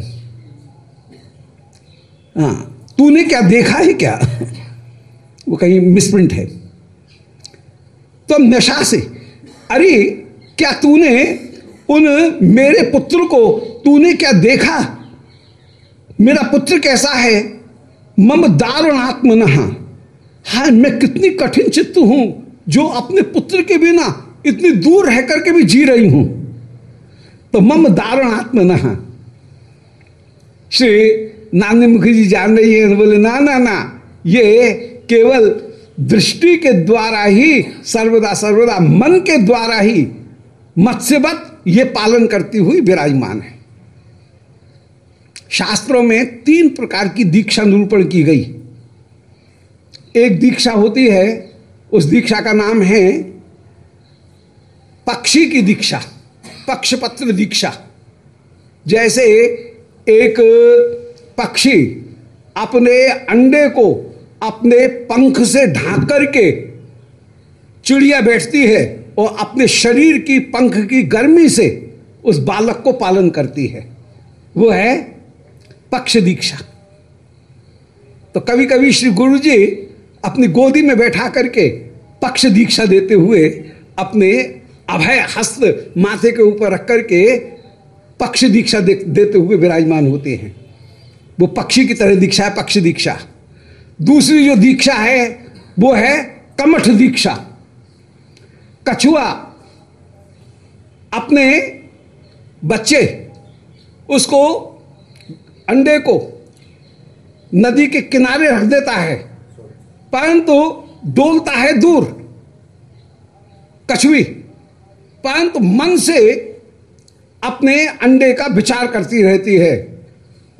[SPEAKER 1] हाँ तूने क्या देखा है क्या? वो कहीं मिसप्रिंट है। तो नशा से, अरे, क्या तूने उन मेरे पुत्र को, तूने क्या देखा? मेरा पुत्र कैसा है? मम दारुणात्म नहा हाँ मैं कितनी कठिन चित्त हूँ, जो अपने पुत्र के बिना इतनी दूर रह करके भी जी रही हूँ। तो मम दारुणात्म नहा श्री नानी मुखी जी जान रही है, बोले, ना ना ना, ये केवल दृष्टि के द्वारा ही, सर्वदा सर्वदा, मन के द्वारा ही मत्स्यवत ये पालन करती हुई विराजमान है। शास्त्रों में तीन प्रकार की दीक्षा निरूपण की गई। एक दीक्षा होती है, उस दीक्षा का नाम है पक्षी की दीक्षा। पक्षपत्र दीक्षा। जैसे एक पक्षी अपने अंडे को अपने पंख से ढांक करके चिड़िया बैठती है और अपने शरीर की पंख की गर्मी से उस बालक को पालन करती है। वो है पक्ष दीक्षा। तो कभी कभी श्री गुरु जी अपनी गोदी में बैठा करके पक्ष दीक्षा देते हुए अपने अभय हस्त माथे के ऊपर रख करके पक्ष दीक्षा दे, देते हुए विराजमान होते हैं। वो पक्षी की तरह दीक्षा है पक्ष दीक्षा। दूसरी जो दीक्षा है वो है कमठ दीक्षा। कछुआ अपने बच्चे उसको अंडे को नदी के किनारे रख देता है परंतु डोलता है दूर। कछुई परंतु मन से अपने अंडे का विचार करती रहती है।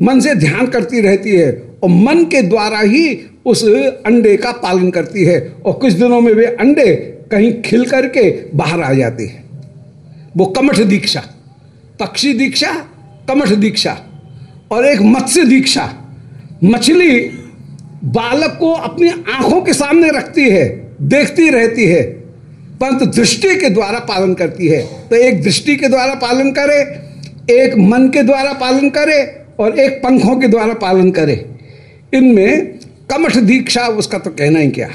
[SPEAKER 1] मन से ध्यान करती रहती है और मन के द्वारा ही उस अंडे का पालन करती है और कुछ दिनों में वे अंडे कहीं खिल करके बाहर आ जाते हैं। वो कमठ दीक्षा पक्षी दीक्षा, कमठ दीक्षा और एक मत्स्य दीक्षा, मछली बालक को अपनी आँखों के सामने रखती है, देखती रहती है। परंतु दृष्टि के द्वारा पालन करती है। तो एक दृष्टि के द्वारा पालन करे, एक मन के द्वारा पालन करे और एक पंखों के द्वारा पालन करे। इनमें कमठ दीक्षा, उसका तो कहना ही क्या?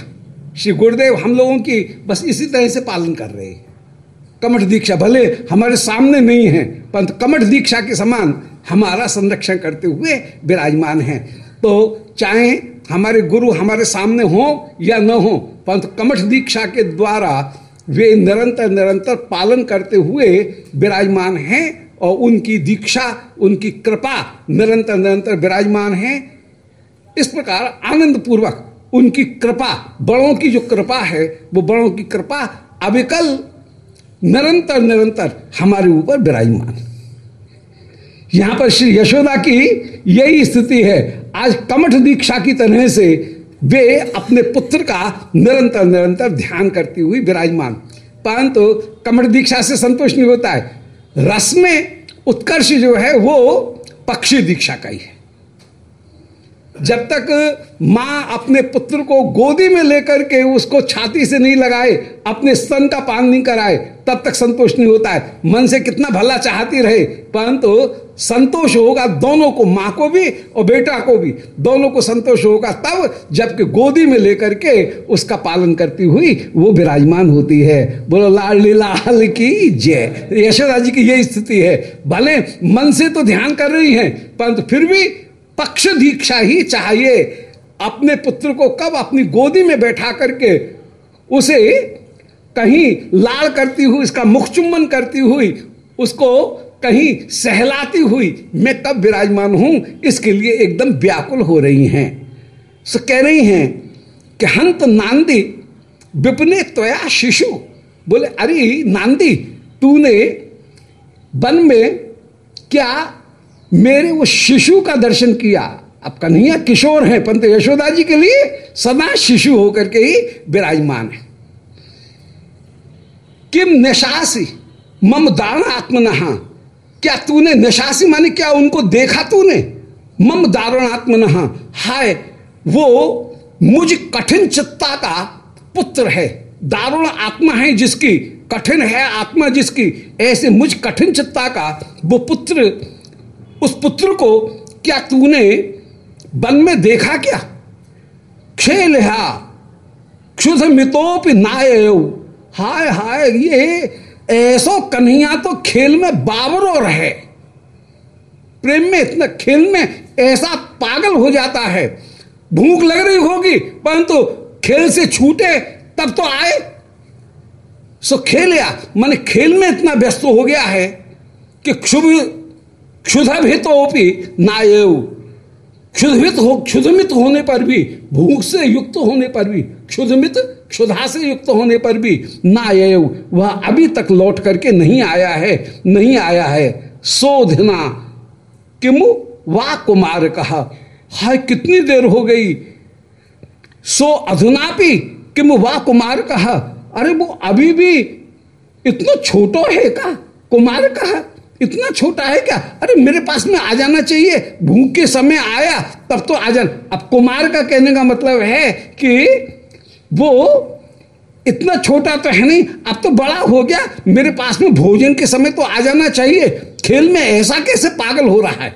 [SPEAKER 1] श्री गुरुदेव, हम लोगों की बस इसी तरह से पालन कर रहे हैं। कमठ दीक्षा, भले हमारे सामने नहीं है, परंतु कमठ दीक्षा के समान हमारा संरक्षण करते हुए विराजमान है। तो चाहे हमारे गुरु हमारे सामने हो या न हो, परंतु कमठ दीक्षा के द्वारा वे निरंतर निरंतर पालन करते हुए विराजमान हैं और उनकी दीक्षा, उनकी कृपा निरंतर निरंतर विराजमान है। इस प्रकार आनंद पूर्वक उनकी कृपा, बड़ों की जो कृपा है, वो बड़ों की कृपा अविकल निरंतर निरंतर हमारे ऊपर विराजमान। यहाँ पर श्री यशोदा की यही स्थिति है। आज कमठ दीक्षा की तरह से वे अपने पुत्र का निरंतर निरंतर ध्यान करती हुई विराजमान। परंतु कमर दीक्षा से संतुष्ट नहीं होता है। रस में उत्कर्ष जो है वो पक्षी दीक्षा का ही है। जब तक माँ अपने पुत्र को गोदी में लेकर के उसको छाती से नहीं लगाए, अपने स्तन का पान नहीं कराए, तब तक संतोष नहीं होता है। मन से कितना भला चाहती रहे, परंतु संतोष होगा दोनों को, माँ को भी और बेटा को भी। दोनों को संतोष होगा तब, जबकि गोदी में लेकर के उसका पालन करती हुई वो विराजमान होती है। बोलो, लाल लाल की जय। यशोदा जी की यही स्थिति है। भले मन से तो ध्यान कर रही है, परंतु फिर भी पक्ष दीक्षा ही चाहिए। अपने पुत्र को कब अपनी गोदी में बैठा करके उसे कहीं लाल करती हुई इसका मुख चुम्बन करती हुई, उसको कहीं सहलाती हुई, मैं कब विराजमान हूँ? इसके लिए एकदम व्याकुल हो रही हैं। सो कह रही हैं कि हंत नांदी, विपने त्वया शिशु। बोले, अरे नांदी, तूने वन में क्या मेरे वो शिशु का दर्शन किया। अब कन्हैया किशोर है, पंत यशोदा जी के लिए सदा शिशु होकर के ही विराजमान है। किम निशासी? मम दान आत्मनहा क्या तूने निशासी माने क्या उनको देखा तूने? मम दारुण आत्मनहा हाय, वो मुझ कठिन चित्ता का पुत्र है। दारुण आत्मा है जिसकी, कठिन है आत्मा जिसकी, ऐसे मुझ कठिन चित्ता का वो पुत्र उस पुत्र को, क्या तूने वन में देखा क्या? खेल हा क्षुध मितोप नाय हाय हाय, ये ऐसो कन्हैया तो खेल में बाबरो रहे। प्रेम में इतना खेल में ऐसा पागल हो जाता है। भूख लग रही होगी, परंतु खेल से छूटे, तब तो आए। सो खेल या, मैंने खेल में इतना व्यस्त हो गया है कि क्षुभ क्षुधभित होपी नायव क्षुधमित हो क्षुधमित होने पर भी, भूख से युक्त होने पर भी, क्षुधमित, क्षुधा से युक्त होने पर भी नायव वह अभी तक लौट करके नहीं आया है, नहीं आया है। सोधना, किमु वा कुमार कहा हाय, कितनी देर हो गई। सो अधुनापी किम वा कुमार कहा अरे वो अभी भी इतना छोटो है का? कुमार कहा इतना छोटा है क्या? अरे, मेरे पास में आ जाना चाहिए। भूख के समय आया, तब तो आ जाना। अब कुमार का कहने का मतलब है कि वो इतना छोटा तो है नहीं, अब तो बड़ा हो गया। मेरे पास में भोजन के समय तो आ जाना चाहिए। खेल में ऐसा कैसे पागल हो रहा है?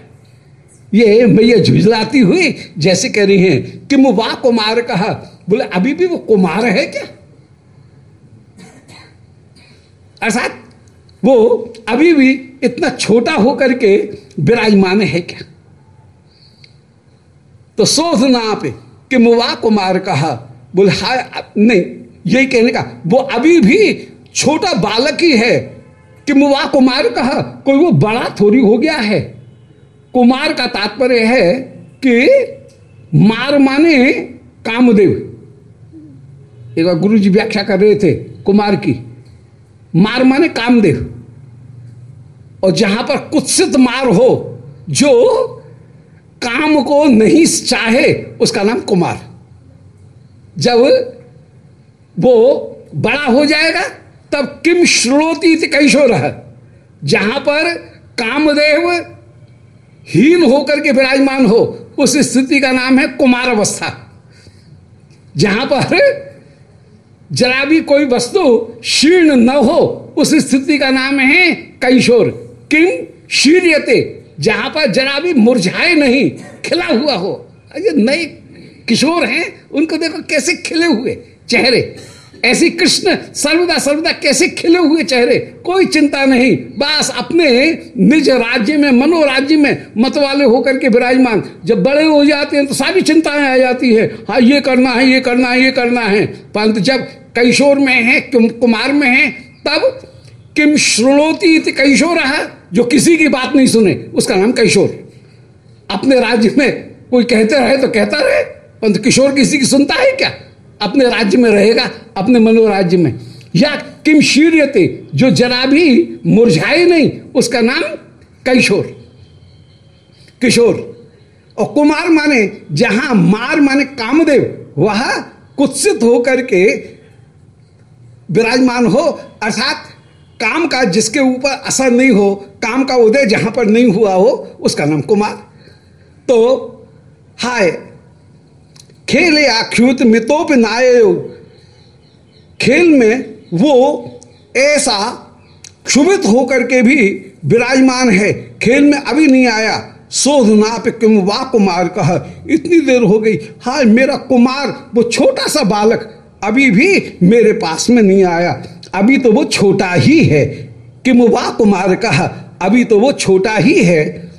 [SPEAKER 1] ये मैया झुझलाती हुई जैसे कह रही हैं कि मुबा कुमार कहा। बोले, अभी भी वो कुमार है क्या? अर्थात वो अभी भी इतना छोटा होकर के विराजमान है क्या? तो शोध ना पे कि मुवा कुमार कहा बोले, हाय नहीं, यही कहने का, वो अभी भी छोटा बालक ही है कि मुवा कुमार कहा कोई वो बड़ा थोड़ी हो गया है। कुमार का तात्पर्य है कि मार माने कामदेव। एक बार गुरु जी व्याख्या कर रहे थे कुमार की, मार माने कामदेव। और जहाँ पर कुत्सित मार हो, जो काम को नहीं चाहे, उसका नाम कुमार। जब वो बड़ा हो जाएगा, तब किम श्रोती कैशोर है जहाँ पर कामदेव हीन होकर के विराजमान हो, उस स्थिति का नाम है कुमार अवस्था जहाँ पर जरा भी कोई वस्तु शीर्ण न हो, उस स्थिति का नाम है कैशोर। किम शीर्यते जहाँ पर जरा भी मुरझाए नहीं, खिला हुआ हो। ये नए किशोर हैं, उनको देखो कैसे खिले हुए चेहरे। ऐसी कृष्ण सर्वदा सर्वदा कैसे खिले हुए चेहरे? कोई चिंता नहीं। बस अपने निज राज्य में, मनोराज्य में मत वाले होकर के विराजमान। जब बड़े हो जाते हैं तो सारी चिंताएँ आ जाती है। हाँ ये करना है, ये करना है, ये करना है। परंतु जब कैशोर में है कुमार में है, तब किम श्रोणोती कैशोर? है जो किसी की बात नहीं सुने, उसका नाम कैशोर। अपने राज्य में कोई कहते रहे तो कहता रहे, परंतु किशोर किसी की सुनता है क्या? अपने राज्य में रहेगा, अपने मनोराज्य में। या किम शीर्यते, जो जरा भी मुरझाए नहीं, उसका नाम कैशोर। किशोर। और कुमार माने, जहाँ मार माने कामदेव, वह कुत्सित होकर के विराजमान हो, अर्थात काम का जिसके ऊपर असर नहीं हो, काम का उदय जहाँ पर नहीं हुआ हो, उसका नाम कुमार। तो हाय, खेल आख्युत मितोप नाय खेल में वो ऐसा क्षुभित होकर के भी विराजमान है। खेल में अभी नहीं आया। शोध नाप किम वा कुमार कह। इतनी देर हो गई। हाय, मेरा कुमार, वो छोटा सा बालक, अभी भी मेरे पास में नहीं आया। अभी तो वो छोटा ही है। कि मुबा कुमार कहा, अभी तो वो छोटा ही है।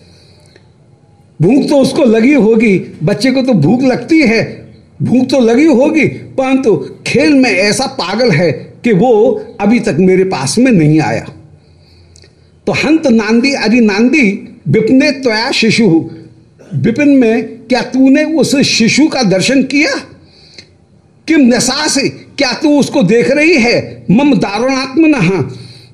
[SPEAKER 1] भूख तो उसको लगी होगी, बच्चे को तो भूख लगती है। भूख तो लगी होगी, परंतु खेल में ऐसा पागल है कि वो अभी तक मेरे पास में नहीं आया। तो हंत नांदी अरे नांदी विपने त्वया शिशु। विपिन में, क्या तूने उस शिशु का दर्शन किया? किम नशा से क्या तू उसको देख रही है? मम दारुणात्म नहा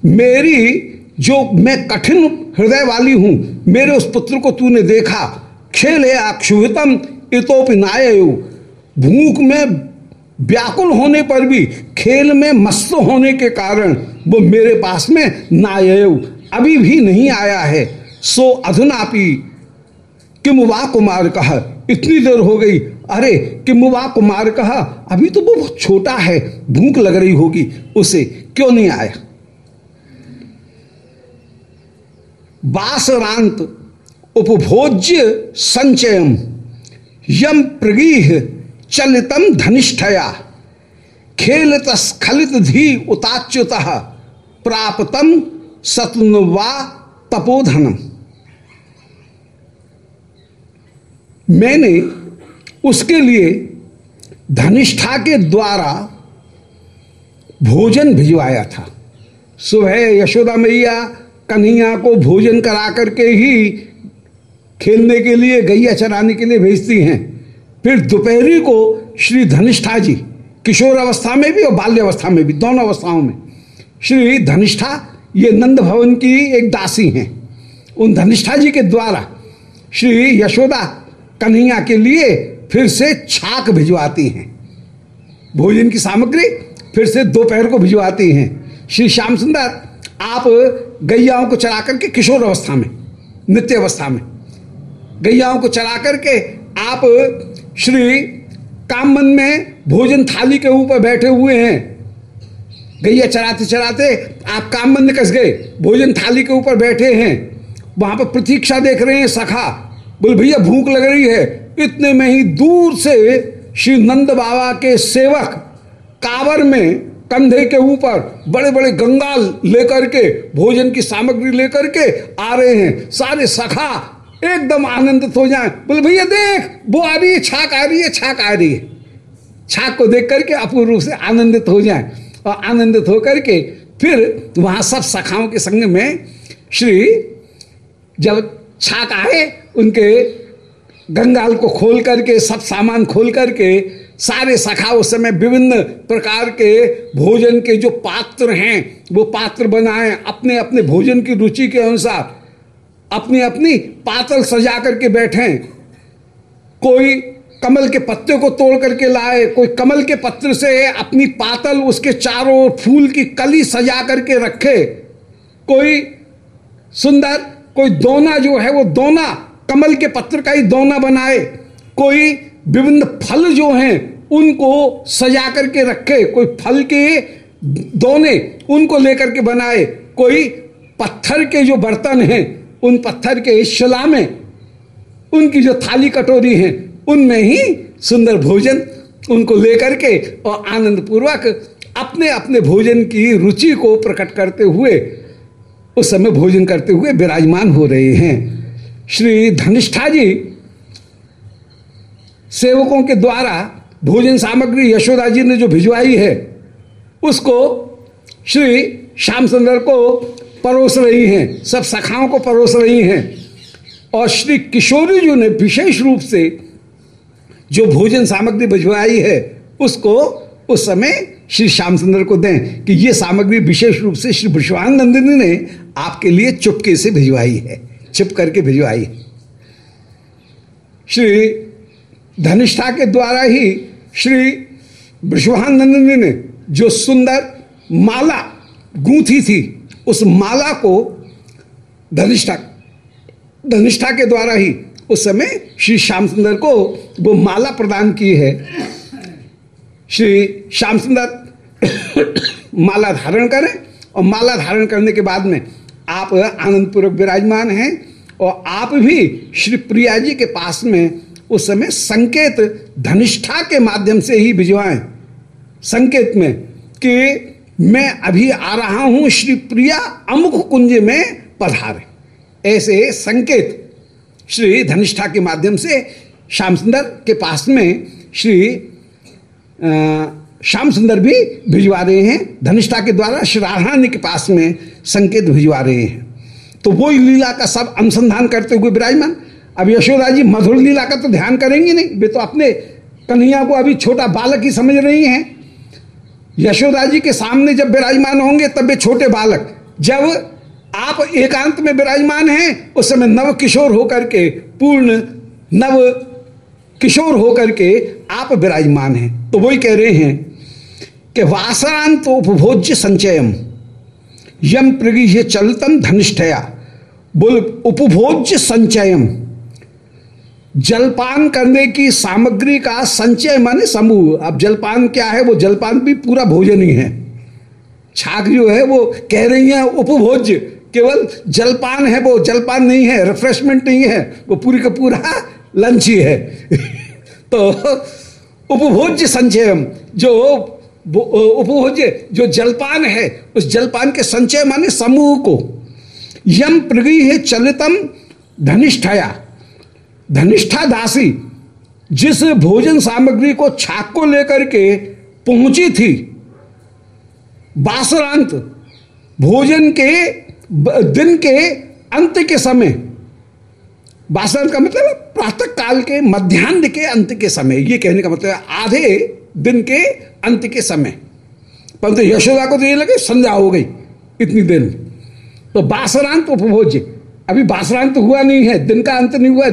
[SPEAKER 1] मेरी जो मैं कठिन हृदय वाली हूँ, मेरे उस पुत्र को तूने देखा। खेल है अक्षुभितम इतोपि नाय भूख में व्याकुल होने पर भी, खेल में मस्त होने के कारण, वो मेरे पास में नाय अभी भी नहीं आया है। सो अधुनापी। किम वा कुमार कहा इतनी देर हो गई। अरे कि मुबा कुमार कहा, अभी तो वो बहुत छोटा है, भूख लग रही होगी, उसे क्यों नहीं आया? बासरांत उपभोज्य संचयम, यम प्रगीह चलितम धनिष्ठया, खेलत स्खलित धी उताच्युत, प्राप्तम सतनुवा तपोधनम। मैंने उसके लिए धनिष्ठा के द्वारा भोजन भिजवाया था। सुबह यशोदा मैया कन्हैया को भोजन करा करके ही खेलने के लिए, गैया चराने के लिए भेजती हैं। फिर दोपहरी को श्री धनिष्ठा जी, किशोर अवस्था में भी और बाल्य अवस्था में भी, दोनों अवस्थाओं में, श्री धनिष्ठा, ये नंद भवन की एक दासी हैं। उन धनिष्ठा जी के द्वारा श्री यशोदा कन्हैया के लिए फिर से छाक भिजवाती हैं। भोजन की सामग्री फिर से दोपहर को भिजवाती हैं। श्री श्याम सुंदर, आप गैयाओं को चरा करके किशोर अवस्था में नित्य अवस्था में, गैयाओं को चरा करके आप श्री कामन में भोजन थाली के ऊपर बैठे हुए हैं। गैया चराते चराते आप कामन में कस गए, भोजन थाली के ऊपर बैठे हैं। वहाँ पर प्रतीक्षा देख रहे हैं सखा, बोल, भैया, भूख लग रही है इतने में ही दूर से श्री नंद बाबा के सेवक कावर में कंधे के ऊपर बड़े बड़े गंगाल लेकर के, भोजन की सामग्री लेकर के आ रहे हैं। सारे सखा एकदम आनंदित हो जाए। बोले, भैया, देख, वो आ रही है, छाक आ रही है, छाक आ रही है। छाक को देख करके अपूर्ण रूप से आनंदित हो जाए। और आनंदित होकर के फिर वहाँ सब सखाओं के संग में श्री जब छाक आए, उनके गंगाल को खोल करके, सब सामान खोल करके, सारे सखा उस समय विभिन्न प्रकार के भोजन के जो पात्र हैं, वो पात्र बनाए अपने अपने भोजन की रुचि के अनुसार अपनी अपनी पातल सजा करके बैठे। कोई कमल के पत्ते को तोड़ करके लाए, कोई कमल के पत्र से अपनी पातल उसके चारों ओर फूल की कली सजा करके रखे। कोई सुंदर, कोई दोना जो है वो दोना कमल के पत्र का ही दोना बनाए। कोई विभिन्न फल जो हैं, उनको सजा करके रखे। कोई फल के दोने उनको लेकर के बनाए। कोई पत्थर के जो बर्तन हैं, उन पत्थर के शिला में, उनकी जो थाली कटोरी है, उनमें ही सुंदर भोजन उनको लेकर के और आनंद पूर्वक अपने अपने भोजन की रुचि को प्रकट करते हुए, उस समय भोजन करते हुए विराजमान हो रहे हैं। श्री धनिष्ठा जी सेवकों के द्वारा भोजन सामग्री यशोदा जी ने जो भिजवाई है, उसको श्री श्याम सुंदर को परोस रही हैं, सब सखाओं को परोस रही हैं। और श्री किशोरी जी ने विशेष रूप से जो भोजन सामग्री भिजवाई है, उसको उस समय श्री श्याम सुंदर को दें कि ये सामग्री विशेष रूप से श्री विश्वानंदिनी ने आपके लिए चुपके से भिजवाई है। छिप करके भिजवाई श्री धनिष्ठा के द्वारा ही श्री विश्वानंदिनी ने जो सुंदर माला गूंथी थी, उस माला को धनिष्ठा धनिष्ठा के द्वारा ही उस समय श्री श्याम सुंदर को वो माला प्रदान की है। श्री श्याम सुंदर माला धारण करें और माला धारण करने के बाद में आप आनंद पूर्वक विराजमान हैं और आप भी श्री प्रिया जी के पास में उस समय संकेत धनिष्ठा के माध्यम से ही भिजवाएँ। संकेत में कि मैं अभी आ रहा हूँ, श्री प्रिया अमुख कुंज में पधारे। ऐसे संकेत श्री धनिष्ठा के माध्यम से श्याम सुंदर के पास में श्री श्याम सुंदर भी भिजवा रहे हैं। धनिष्ठा के द्वारा श्री राधारानी के पास में संकेत भिजवा रहे हैं। तो वो लीला का सब अनुसंधान करते हुए विराजमान। अब यशोदा जी मधुर लीला का तो ध्यान करेंगे नहीं। वे तो अपने कन्हैया को अभी छोटा बालक ही समझ रही हैं। यशोदा जी के सामने जब विराजमान होंगे, तब वे छोटे बालक। जब आप एकांत में विराजमान हैं, उस समय नव किशोर होकर के, पूर्ण नव किशोर होकर के आप विराजमान हैं। तो वही कह रहे हैं कि वासरांत उपभोज्य संचयम। यम प्रगृह चलतम धनिष्ठया। बोल, उपभोज्य संचयम। जलपान करने की सामग्री का संचय माने समूह। अब जलपान क्या है? वो जलपान भी पूरा भोजन ही है। छाक जो है, वो कह रही है, उपभोज्य, केवल जलपान है वो, जलपान नहीं है रिफ्रेशमेंट नहीं है, वो पूरी का पूरा लंच ही है। तो उपभोज्य संचयम, जो उपभोज्य, जो जलपान है, उस जलपान के संचय माने समूह को। यम प्रगृह चलितम धनिष्ठया। धनिष्ठा दासी, जिस भोजन सामग्री को छाक को लेकर के पहुँची थी, बासरांत, भोजन के दिन के अंत के समय, बासरांत का मतलब प्रातः काल के मध्यान्ह के अंत के समय, ये कहने का मतलब आधे दिन के अंत के समय। परंतु यशोदा को तो ये लगे, संध्या हो गई इतनी देर में। तो बासरांत उपभोज्य। अभी बासरांत हुआ नहीं है, दिन का अंत नहीं हुआ,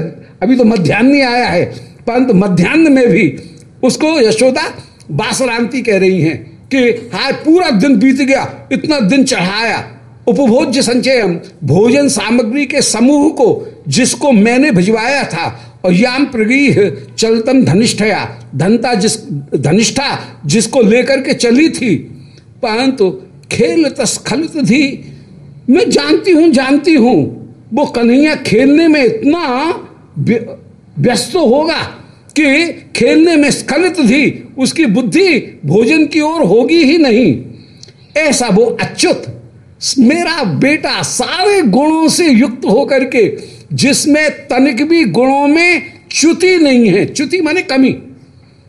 [SPEAKER 1] अभी तो मध्यान्ह आया है। परंतु मध्यान्ह में भी उसको यशोदा बासरांति कह रही हैं कि, हाय, पूरा दिन बीत गया, इतना दिन चढ़ाया। उपभोज्य संचयम, भोजन सामग्री के समूह को, जिसको मैंने भिजवाया था और याम प्रगीह चलतम धनिष्ठया। धनता जिस, धनिष्ठा जिसको लेकर के चली थी, परंतु खेल तस्खलित थी। मैं जानती हूँ जानती हूँ, वो कन्हैया खेलने में इतना व्यस्त होगा कि खेलने में स्खलित थी, उसकी बुद्धि भोजन की ओर होगी ही नहीं। ऐसा वो अच्युत, मेरा बेटा सारे गुणों से युक्त होकर के जिसमें तनिक भी गुणों में च्युति नहीं है। च्युति माने कमी,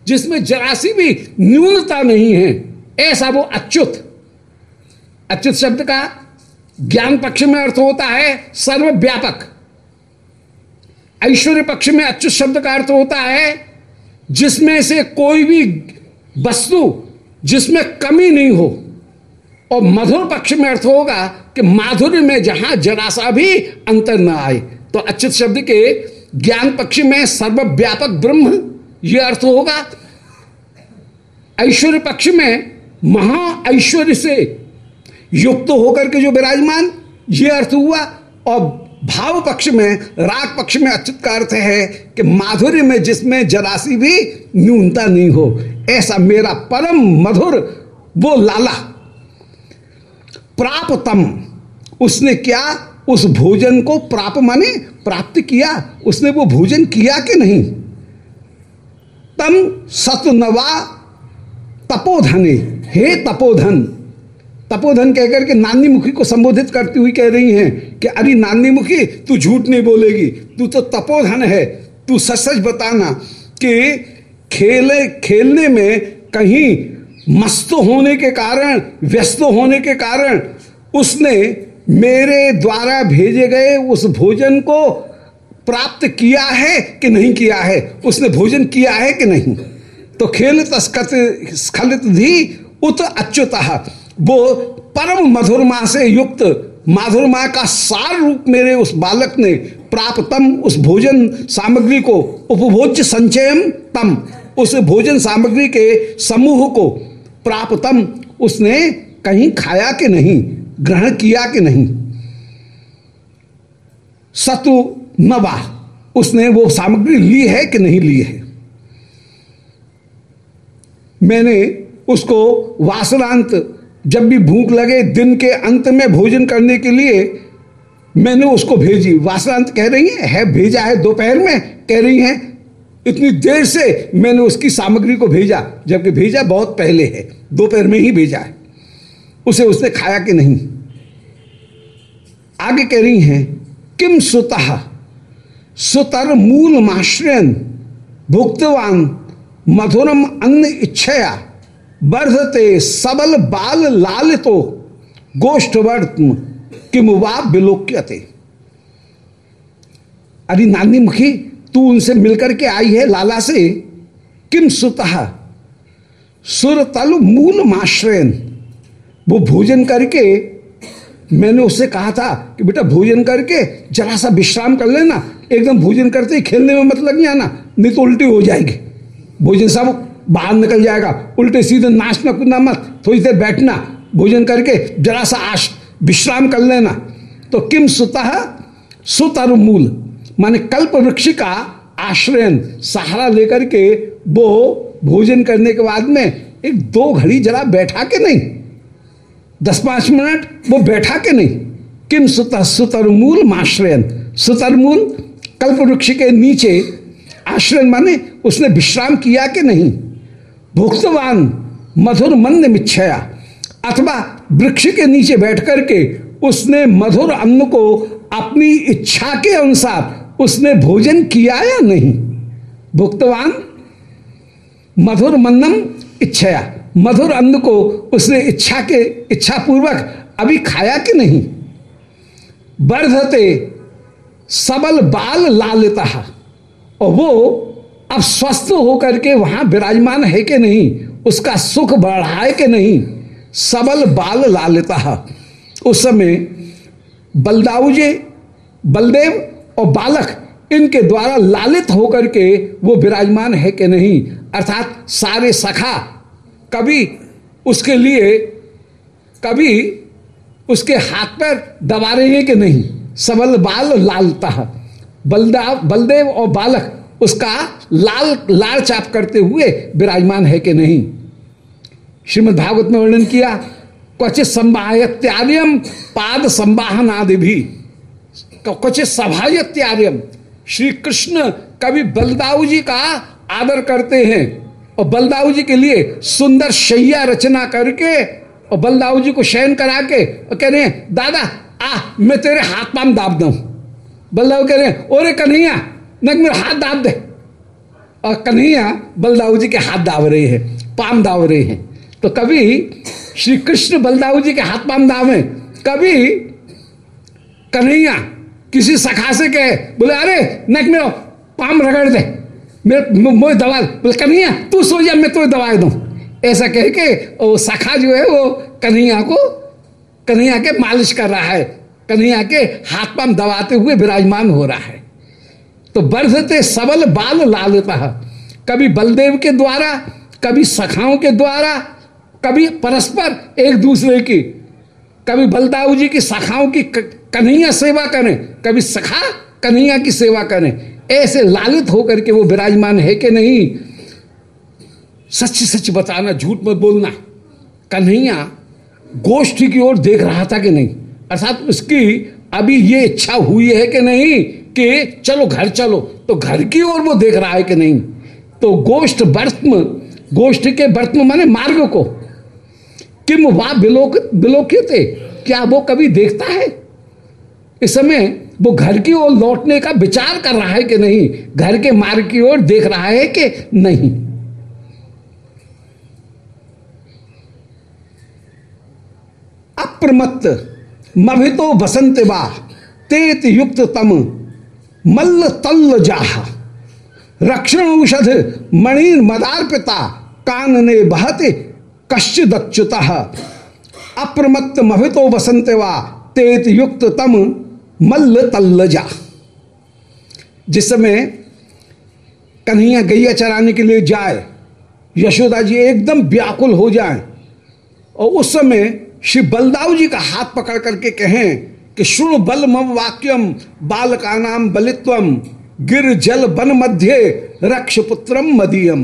[SPEAKER 1] जिसमें जरासी भी न्यूनता नहीं है। ऐसा वो अच्युत। अच्युत शब्द का ज्ञान पक्ष में अर्थ होता है सर्वव्यापक। ऐश्वर्य पक्ष में अच्युत शब्द का अर्थ होता है जिसमें से कोई भी वस्तु जिसमें कमी नहीं हो। और मधुर पक्ष में अर्थ होगा कि माधुर्य में जहाँ जरासा भी अंतर न आए। तो अच्युत शब्द के ज्ञान पक्ष में सर्वव्यापक ब्रह्म यह अर्थ होगा। ऐश्वर्य पक्ष में महा ऐश्वर्य से युक्त तो होकर के जो विराजमान, ये अर्थ हुआ। और भाव पक्ष में, राग पक्ष में अच्युत का अर्थ है कि माधुर्य में जिसमें जरासी भी न्यूनता नहीं हो, ऐसा मेरा परम मधुर वो लाला। प्राप्तम, उसने क्या उस भोजन को प्राप्त माने प्राप्त किया। उसने वो भोजन किया कि नहीं? तम सतनवा तपोधने। हे तपोधन तपोधन कहकर के नानी मुखी को संबोधित करती हुई कह रही हैं कि अरे नानी मुखी तू झूठ नहीं बोलेगी, तू तो तपोधन है, तू सच सच बताना कि खेले, खेलने में कहीं मस्त होने के कारण, व्यस्त होने के कारण उसने मेरे द्वारा भेजे गए उस भोजन को प्राप्त किया है कि नहीं किया है? उसने भोजन किया है कि नहीं? तो खेल तस्कत स्खलित धी उत अच्युत। वो परम मधुरमा से युक्त माधुरमा का सार रूप मेरे उस बालक ने प्राप्तम उस भोजन सामग्री को उपभोज्य संचयम तम। उस भोजन सामग्री के समूह को प्राप्तम उसने कहीं खाया कि नहीं? ग्रहण किया कि नहीं? सतु नवा उसने वो सामग्री ली है कि नहीं ली है? मैंने उसको वासनांत जब भी भूख लगे दिन के अंत में भोजन करने के लिए मैंने उसको भेजी। वासनांत कह रही है, है भेजा है दोपहर में कह रही है इतनी देर से मैंने उसकी सामग्री को भेजा जबकि भेजा बहुत पहले है दोपहर में ही भेजा है। उसे उसने खाया कि नहीं? आगे कह रही हैं, किम सुतः? सुतर मूल माश्रयन, भुक्तवान, मधुरम अन्न इच्छया वर्धते सबल बाल लाल तो गोष्ठवर्त किम वा विलोक्यते। अरे नानी मुखी, तू उनसे मिलकर के आई है लाला से? किम सुतः? सुरतल मूल माश्रयन वो भोजन करके, मैंने उससे कहा था कि बेटा भोजन करके जरा सा विश्राम कर लेना, एकदम भोजन करते ही खेलने में मतलब नहीं आना, नहीं तो उल्टी हो जाएगी। भोजन सब बाहर निकल जाएगा, उल्टे सीधे नाचना कूदना मत, थोड़ी देर बैठना, भोजन करके जरा सा आश, विश्राम कर लेना। तो किम सुतः? सुतर मूल, माने कल्प वृक्ष का आश्रयन, सहारा लेकर के वो भोजन करने के बाद में एक दो घड़ी जरा बैठा के नहीं दस पाँच मिनट, वो बैठा के नहीं। किम सुतर सुतर मूल माश्रयन। सुतर मूल कल्प वृक्ष के नीचे आश्रयन माने उसने विश्राम किया कि नहीं। भुक्तवान मधुर मंद मिच्छया। अथवा वृक्ष के नीचे बैठ करके उसने मधुर अन्न को अपनी इच्छा के अनुसार उसने भोजन किया या नहीं? भुक्तवान मधुर मंदम इच्छया। मधुर अन्न को उसने इच्छा के इच्छा पूर्वक अभी खाया कि नहीं? वर्धते सबल बाल लालता। और वो अब स्वस्थ होकर के वहाँ विराजमान है कि नहीं? उसका सुख बढ़ाए कि नहीं? सबल बाल लालता। उस समय बलदाऊजे, बलदेव और बालक इनके द्वारा लालित होकर के वो विराजमान है कि नहीं? अर्थात सारे सखा कभी उसके लिए, कभी उसके हाथ पर दबा रहे हैं कि नहीं? सबल बाल लालता बलदा, बलदेव और बालक उसका लाल लाल चाप करते हुए विराजमान है कि नहीं? श्रीमद भागवत में वर्णन किया, क्वचित संवाहत्यार्यम पाद संवाहन आदि भी। क्वचित सभायत्यार्यम श्री कृष्ण कभी बलदाऊ जी का आदर करते हैं। और बलदाऊ जी के लिए सुंदर शैया रचना करके और बलदाऊ जी को शयन करा के और कह रहे हैं, दादा, आ, मैं तेरे हाथ पाम दाब दू। बलदाऊ कह रहे हैं, ओरे कन्हैया नक मेरा हाथ दाब दे। और कन्हैया बलदाऊ जी के हाथ दाब रहे हैं, पाम दाब रहे हैं। तो कभी श्री कृष्ण बलदाऊ जी के हाथ पाम दावे कभी कन्हैया किसी सखा से कहे, बोले, अरे नक मेरा पाम रगड़ दे। मेरे मोह दवा बोले, कन्हैया, तू सो जा, मैं तो दवा दूँ। ऐसा कह के वो सखा जो है, वो कन्हैया को, कन्हैया के मालिश कर रहा है। कन्हैया के हाथ पाम दबाते हुए विराजमान हो रहा है। तो वर्धते सबल बाल लालता कभी बलदेव के द्वारा, कभी सखाओं के द्वारा, कभी परस्पर एक दूसरे की। कभी बलदाऊ जी की सखाओं की कन्हैया सेवा करें, कभी सखा कन्हैया की सेवा करें। ऐसे लालित होकर के वो विराजमान है कि नहीं? सच सच बताना, झूठ मत बोलना। कन्हैया गोष्ठी की ओर देख रहा था कि नहीं? अर्थात उसकी अभी ये इच्छा हुई है कि नहीं कि चलो घर चलो। तो घर की ओर वो देख रहा है कि नहीं? तो गोष्ठ बर्तम, गोष्ठ के बर्तम माने मार्ग को। किम वाह बिलोक बिलोकित क्या वो कभी देखता है? इस समय वो घर की ओर लौटने का विचार कर रहा है कि नहीं? घर के मार्ग की ओर देख रहा है कि नहीं? अप्रमत्त मभितो बसंत बा तेत युक्त तम मल्ल तल्ल जाह। रक्षण औषध मणिर मदार पिता कान ने बहते कश्चिदच्युत। अप्रमत्त मभितो बसंत वा, तेत युक्त तम मल्ल तल्ल जा जिस समय कन्हैया गैया चराने के लिए जाए, यशोदा जी एकदम व्याकुल हो जाए और उस समय श्री बलदाव जी का हाथ पकड़ करके कहें कि शुण बल मम वाक्यम बाल का नाम बलित्वम, गिर जल बन मध्य, रक्ष पुत्रम मदियम।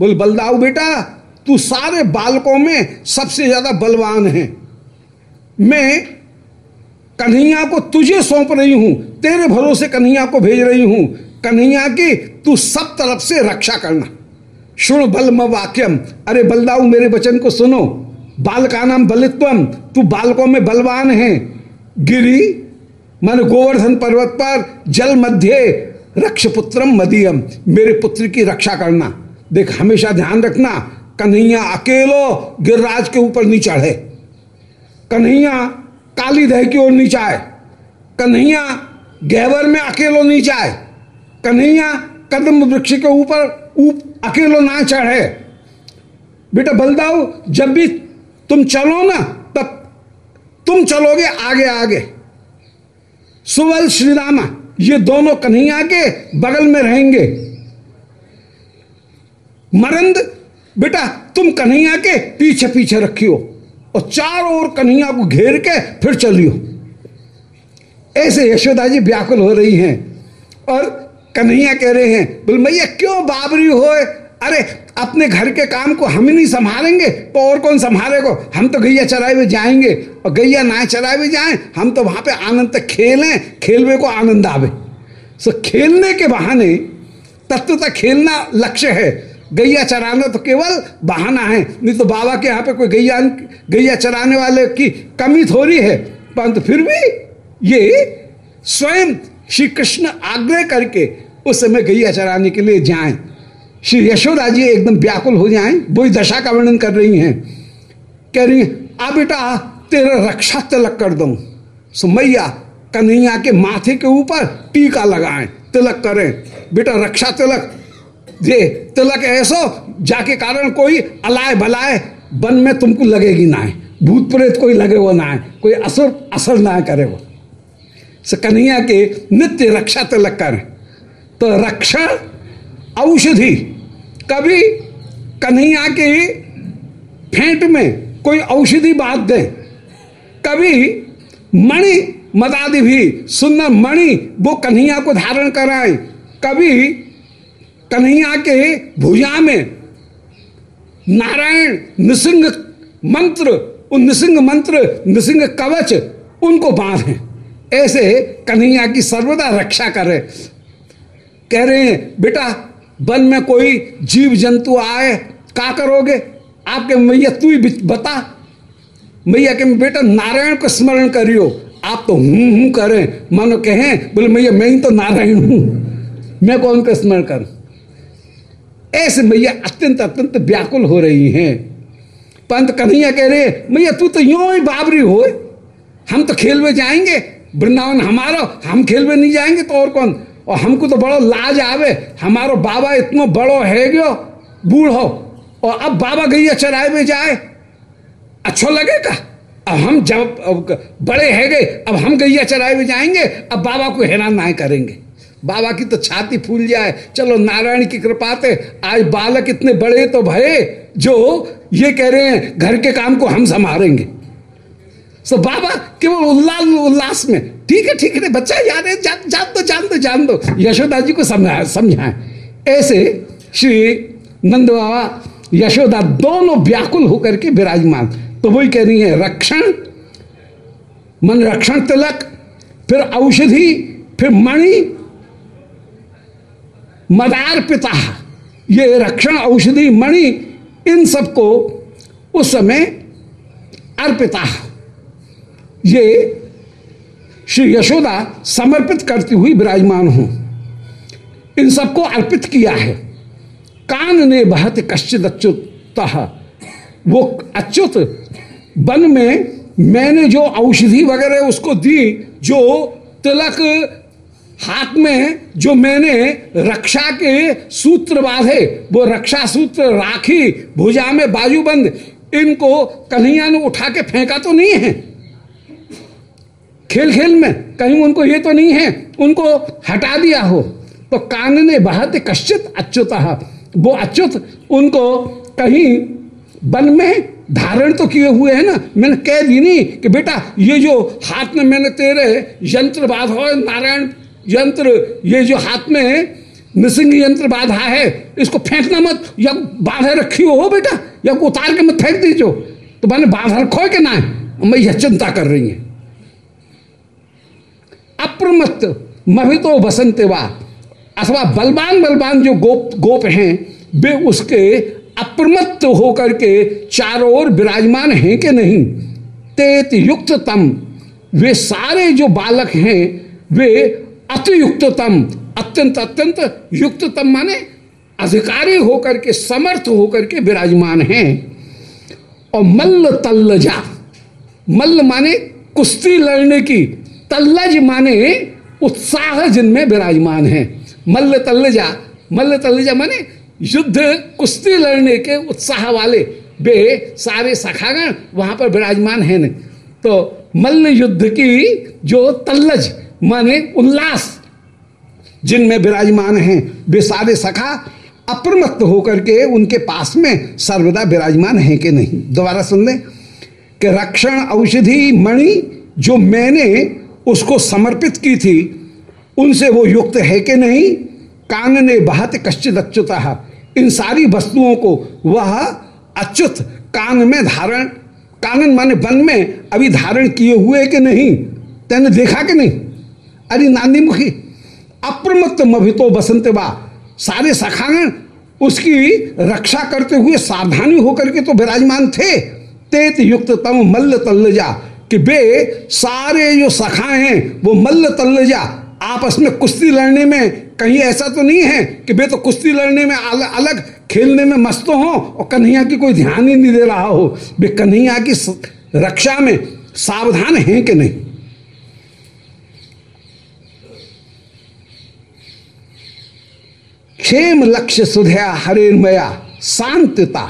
[SPEAKER 1] बोल, बलदाऊ बेटा, तू सारे बालकों में सबसे ज़्यादा बलवान है। मैं कन्हैया को तुझे सौंप रही हूँ, तेरे भरोसे कन्हैया को भेज रही हूँ। कन्हैया की तू सब तरफ़ से रक्षा करना। शुण बल म वाक्यम, अरे बलदाऊ, मेरे वचन को सुनो। बाल का नाम बलित्वम, तू बालकों में बलवान है। गिरी, मन गोवर्धन पर्वत पर, जल मध्य रक्ष पुत्रम मदियम, मेरे पुत्र की रक्षा करना। देख, हमेशा ध्यान रखना, कन्हैया अकेलो गिरिराज के ऊपर नहीं चढ़े। कन्हैया काली दह की ओर नहीं चाहे कन्हैया गहवर में अकेलो नहीं चाहे कन्हैया कदम वृक्ष के ऊपर अकेलो ना चढ़े। बेटा बलदाऊ, जब भी तुम चलो ना, तब तुम चलोगे आगे आगे। सुवल श्री रामा ये दोनों कन्हैया के बगल में रहेंगे। मरंद, बेटा तुम कन्हैया के पीछे पीछे रखियो। और चारों ओर कन्हैया को घेर के फिर चलियो ऐसे यशोदा जी व्याकुल हो रही हैं और कन्हैया कह रहे हैं, बोल मैया, क्यों बाबरी हो? अरे, अपने घर के काम को हम ही नहीं संभालेंगे। तो और कौन संभालेगा? हम तो गैया चराए हुए जाएँगे। और गैया ना चराए हुए जाए, हम तो वहाँ पे आनंद तक खेलें खेलवे को आनंद आवे। सो खेलने के बहाने तत्वता खेलना लक्ष्य है। गैया चराना तो केवल बहाना है। नहीं तो बाबा के यहाँ पे कोई गैया गैया चराने वाले की कमी थोड़ी है। परंतु फिर भी ये स्वयं श्री कृष्ण आग्रह करके उस समय गैया चराने के लिए जाएँ। श्री यशोदा जी एकदम व्याकुल हो जाएँ। वही दशा का वर्णन कर रही हैं। कह रही आ बेटा, तेरा रक्षा तिलक कर दू। सो मैया कन्हैया के माथे के ऊपर टीका लगाएँ, तिलक करें। बेटा रक्षा तिलक ये तिलक ऐसो जाके कारण कोई अलाय बलाय बन में तुमको लगेगी ना है। भूत प्रेत कोई लगे वो ना है। कोई असर असर ना करे वो। कन्हैया के नित्य रक्षा तिलक कर। तो रक्षा, औषधि, कभी कन्हैया के फेंट में कोई औषधि बात दे। कभी मणि मदादि भी सुंदर मणि वो कन्हैया को धारण कराए। कभी कन्हैया के भुजा में नारायण नृसिंह मंत्र, उन नृसिंह मंत्र, नृसिंह कवच, उनको बांधे। ऐसे कन्हैया की सर्वदा रक्षा करे। कह रहे हैं, बेटा, वन में कोई जीव जंतु आए, का करोगे? आपके मैया तू ही बता। मैया के बेटा, नारायण को स्मरण करियो। आप तो हूँ हूँ करें। मानो कहें, बोले, मैया, मैं ही तो नारायण हूँ। मैं कौन का स्मरण करूँ? ऐसे मैया अत्यंत अत्यंत व्याकुल हो रही हैं। पंत कन्हैया कह रहे, मैया, तू तो यूँ ही बाबरी हो। हम तो खेल में जाएँगे। वृंदावन हमारा, हम खेल में नहीं जाएँगे तो और कौन? और हमको तो बड़ो लाज आवे। हमारो बाबा इतना बड़ो है गयो, बूढ़ो। और अब बाबा गैया चराए में जाए। अच्छा लगेगा? अब हम जब बड़े है गए, अब हम गैया चराए में जाएँगे, अब बाबा को हैरान ना करेंगे। बाबा की तो छाती फूल जाए। चलो नारायण की कृपा से आज बालक इतने बड़े तो भये जो ये कह रहे हैं घर के काम को हम संभालेंगे। सो बाबा केवल उल्लास उल्लास में ठीक है ठीक है बच्चा याद है जान, जान दो जान दो जान दो। यशोदा जी को समझाए समझाए। ऐसे श्री नंद बाबा यशोदा दोनों व्याकुल होकर के विराजमान। तो वही कह रही है रक्षण मन रक्षण तिलक फिर औषधि फिर मणि मदार पिता ये रक्षण औषधि मणि, इन सबको उस समय अर्पिता। ये श्री यशोदा समर्पित करती हुई विराजमान हूँ। इन सबको अर्पित किया है। कान ने बहत कश्चित अच्युत, वो अच्युत वन में मैंने जो औषधि वगैरह उसको दी, जो तिलक हाथ में जो मैंने रक्षा के सूत्र बांधे, वो रक्षा सूत्र राखी, भुजा में बाजूबंद इनको कन्हैया ने उठा के फेंका तो नहीं है। खेल खेल में कहीं उनको ये तो नहीं है, उनको हटा दिया हो। तो कान ने बहत कश्चित अच्युत, वो अच्युत उनको कहीं वन में धारण तो किए हुए हैं ना, मैंने कह दी नहीं कि बेटा, ये जो हाथ में मैंने तेरे यंत्र बाधा, नारायण यंत्र, ये जो हाथ में मिसिंग यंत्र बाधा है, इसको फेंकना मत। या बाधा रखी हो बेटा, या उतार के मत फेंक दीजो तो मैंने बाधा रखो कि ना? मैं यह चिंता कर रही है। अप्रमत्त मभितो बसंते वा, अथवा बलवान बलवान जो गोप गोप हैं, वे उसके अप्रमत्त होकर के चारों ओर विराजमान हैं कि नहीं? तेत युक्त तम वे सारे जो बालक हैं, वे अतियुक्ततम, अत्यंत अत्यंत युक्ततम माने अधिकारी होकर के, समर्थ होकर के विराजमान हैं। और मल्ल तल्लजा, मल्ल माने कुश्ती लड़ने की, तल्लज माने उत्साह जिनमें विराजमान है। मल्ल तल्लजा मल्ल तल्लजा माने युद्ध, कुश्ती लड़ने के उत्साह वाले, वे सारे सखागण वहाँ पर विराजमान है। तो मल्ल युद्ध की जो तल्लज माने उल्लास, जिनमें विराजमान हैं, वे सारे सखा अप्रमत्त होकर के उनके पास में सर्वदा विराजमान हैं कि नहीं? दोबारा सुन लें कि रक्षण औषधि मणि जो मैंने उसको समर्पित की थी, उनसे वो युक्त है कि नहीं? कान ने बहत कश्चित अच्युत, इन सारी वस्तुओं को वह अच्युत कान में धारण, कानन माने वन में अभी धारण किए हुए कि नहीं? तेने देखा कि नहीं? अरे नांदी मुखी अप्रमत्त मभितो बसंत बा। सारे सखागण उसकी रक्षा करते हुए सावधानी होकर के तो विराजमान थे। तेत युक्त तम मल्ल तल्लजा कि वे सारे जो सखाए हैं वो मल्ल तल्लजा आपस में कुश्ती लड़ने में कहीं ऐसा तो नहीं है कि वे तो कुश्ती लड़ने में अलग, अलग खेलने में मस्त हो और कन्हैया की कोई ध्यान ही नहीं दे रहा हो। वे कन्हैया की रक्षा में सावधान हैं कि नहीं? क्षेम लक्ष्य सुधया हरेमया शांतता।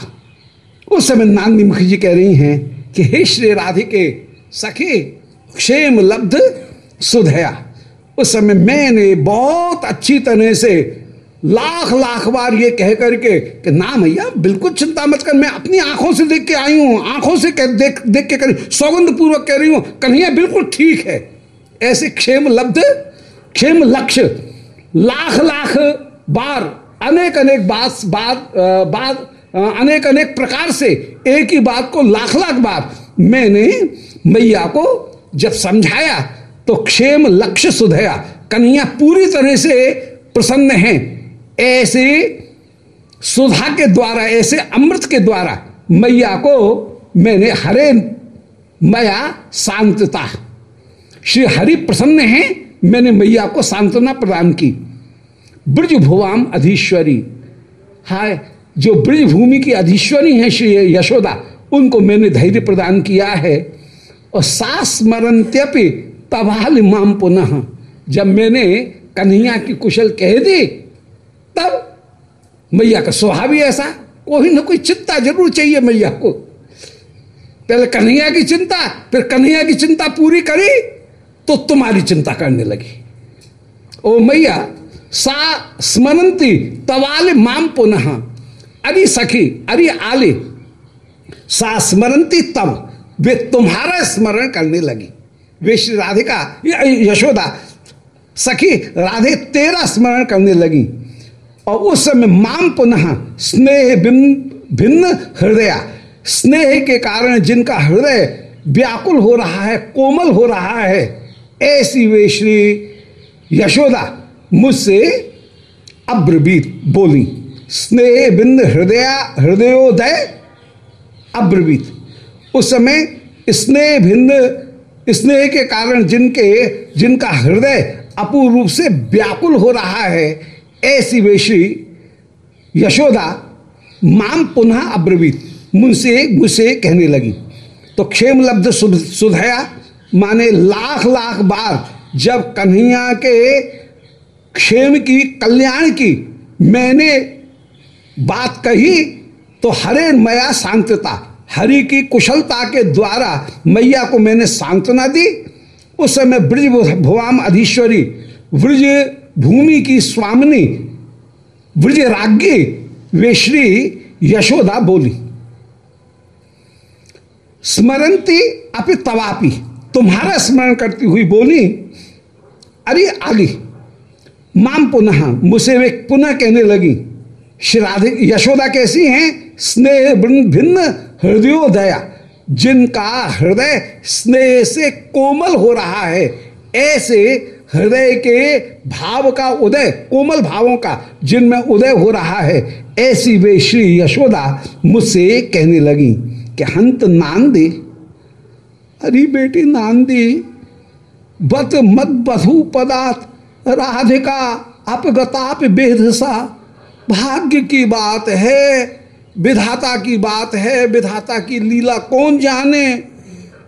[SPEAKER 1] उस समय नांदी मुखी जी कह रही हैं कि हे श्री राधिके सखी क्षेम लब्ध सुधया। उस समय मैंने बहुत अच्छी तरह से लाख लाख बार ये कह करके कि ना भैया बिल्कुल चिंता मत कर मैं अपनी आँखों से देख के आई हूँ आँखों से कह, देख देख के करी सौगंध पूर्वक कह रही हूँ कन्हैया बिल्कुल ठीक है। ऐसे क्षेम लब्ध क्षेम लक्ष्य लाख लाख बार अनेक अनेक बात बात बात अनेक अनेक प्रकार से एक ही बात को लाख लाख बार मैंने मैया को जब समझाया तो क्षेम लक्ष्य सुधया। कन्हैया पूरी तरह से प्रसन्न है। ऐसे सुधा के द्वारा, ऐसे अमृत के द्वारा मैया को मैंने हरे मया शांतता श्री हरि प्रसन्न हैं, मैंने मैया को सांत्वना प्रदान की। ब्रज भुवाम अधीश्वरी। हाय, जो ब्रज भूमि की अधीश्वरी है श्री यशोदा, उनको मैंने धैर्य प्रदान किया है। और सास स्मरंत्यपि तबाल माम पुनः। जब मैंने कन्हैया की कुशल कह दी, तब मैया का स्वभाव ही ऐसा, कोई ना कोई चिंता ज़रूर चाहिए मैया को। पहले कन्हैया की चिंता, फिर कन्हैया की चिंता पूरी करी तो तुम्हारी चिंता करने लगी। ओ मैया सा स्मरंती तवाल माम पुनः। अरे सखी, अरे आले, सा स्मरंती तब वे तुम्हारा स्मरण करने लगी। वे श्री राधिका यशोदा, सखी, राधे तेरा स्मरण करने लगी। और उस समय माम पुनः स्नेह भिन्न हृदय, स्नेह के कारण जिनका हृदय व्याकुल हो रहा है, कोमल हो रहा है, ऐसी वे श्री यशोदा मुझसे अब्रवीत बोली, स्नेह बिंद हृदय हृदयोदय अब्रवीत। उस समय स्नेह भिन्न स्नेह के कारण जिनके जिनका हृदय अपूर्ण रूप से व्याकुल हो रहा है, ऐसी वे श्री यशोदा माम पुनः अब्रवीत, मुझसे मुझसे कहने लगी। तो क्षेम लब्ध सुधया माने लाख लाख बार जब कन्हैया के क्षेम की, कल्याण की मैंने बात कही तो हरे मया शांतता हरि की कुशलता के द्वारा मैया को मैंने सांत्वना दी। उस समय ब्रज भुवाम अधीश्वरी, ब्रज भूमि की स्वामिनी, ब्रज राज्ञी वे श्री यशोदा बोली स्मरंती अपि तवापी। तुम्हारा स्मरण करती हुई बोली, अरे आली माम पुनः मुझसे वे पुनः कहने लगी, श्री राधे, यशोदा कैसी हैं? स्नेह भिन्न हृदयोदया जिनका हृदय स्नेह से कोमल हो रहा है, ऐसे हृदय के भाव का उदय, कोमल भावों का जिनमें उदय हो रहा है, ऐसी वे श्री यशोदा मुझसे कहने लगी कि, हंत नांदी, अरे बेटी नांदी बत मत बधु पदार्थ राधिका अपगताप बेधसा भाग्य की बात है, विधाता की बात है, विधाता की लीला कौन जाने?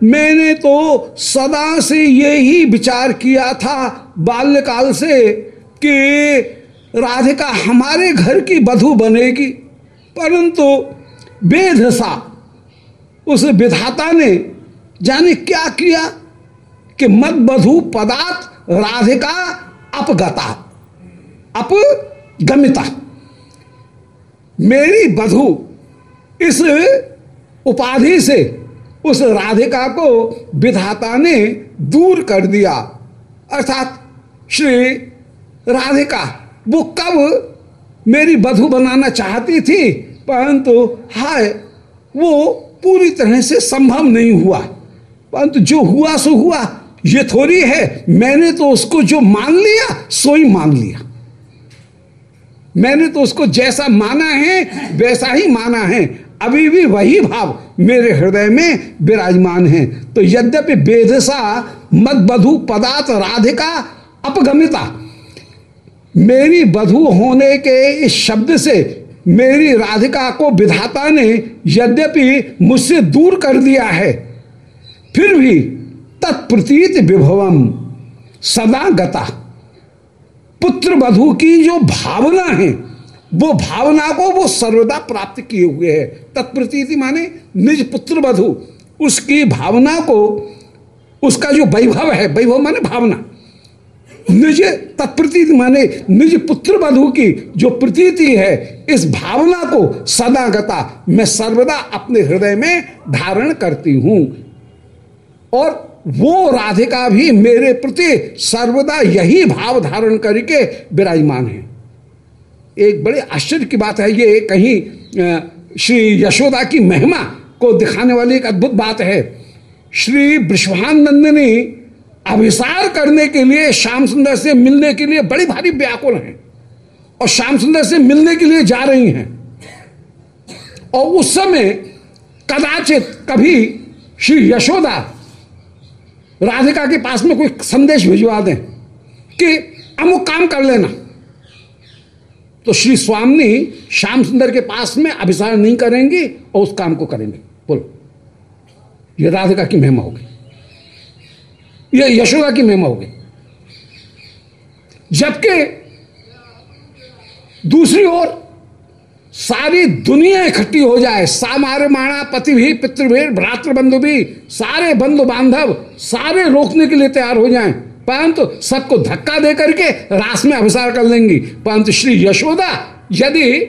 [SPEAKER 1] मैंने तो सदा से यही विचार किया था बाल्यकाल से कि राधिका हमारे घर की बधु बनेगी। परंतु बेधसा उस विधाता ने जाने क्या किया कि मत बधु पदार्थ राधिका अपगता। अपगमिता मेरी बधु इस उपाधि से उस राधिका को विधाता ने दूर कर दिया। अर्थात श्री राधिका, वो कब मेरी बधु बनाना चाहती थी? परंतु हाय, वो पूरी तरह से संभव नहीं हुआ। परंतु जो हुआ, सो हुआ। ये थोड़ी है, मैंने तो उसको जो मान लिया, सो ही मान लिया। मैंने तो उसको जैसा माना है, वैसा ही माना है। अभी भी वही भाव मेरे हृदय में विराजमान है। तो यद्यपि बेदसा मत बधु पदार्थ राधिका अपगमिता, मेरी बधु होने के इस शब्द से मेरी राधिका को विधाता ने यद्यपि मुझसे दूर कर दिया है, फिर भी तत्प्रतीत विभवम, सदा गता। पुत्र वधु की जो भावना है, वो भावना को वो सर्वदा प्राप्त किए हुए है। तत्प्रतीति माने निज पुत्र वधु, उसकी भावना को, उसका जो वैभव है, वैभव माने भावना। निज तत्प्रतीति माने निज पुत्र वधु की जो प्रतीति है, इस भावना को सदा गता मैं सर्वदा अपने हृदय में धारण करती हूँ। और वो राधिका भी मेरे प्रति सर्वदा यही भाव धारण करके विराजमान है। एक बड़े आश्चर्य की बात है, ये कहीं श्री यशोदा की महिमा को दिखाने वाली एक अद्भुत बात है। श्री ब्रष्भानंद ने अभिसार करने के लिए, श्याम सुंदर से मिलने के लिए बड़ी भारी व्याकुल हैं और श्याम सुंदर से मिलने के लिए जा रही हैं। और उस समय कदाचित कभी श्री यशोदा राधिका के पास में कोई संदेश भिजवा दें कि अमुक काम कर लेना। तो श्री स्वामी श्याम सुंदर के पास में अभिसार नहीं करेंगे और उस काम को करेंगे। बोलो। ये राधिका की महिमा होगी। ये यशोदा की महिमा होगी। जबकि दूसरी ओर सारी दुनिया इकट्ठी हो जाए। सामारे माणा, पति भी, पितृ भी, भ्रातृ बंधु भी, सारे बंधु बांधव सारे रोकने के लिए तैयार हो जाएँ। परंतु सबको धक्का दे करके रास में अभिसार कर लेंगी। परंतु श्री यशोदा, यदि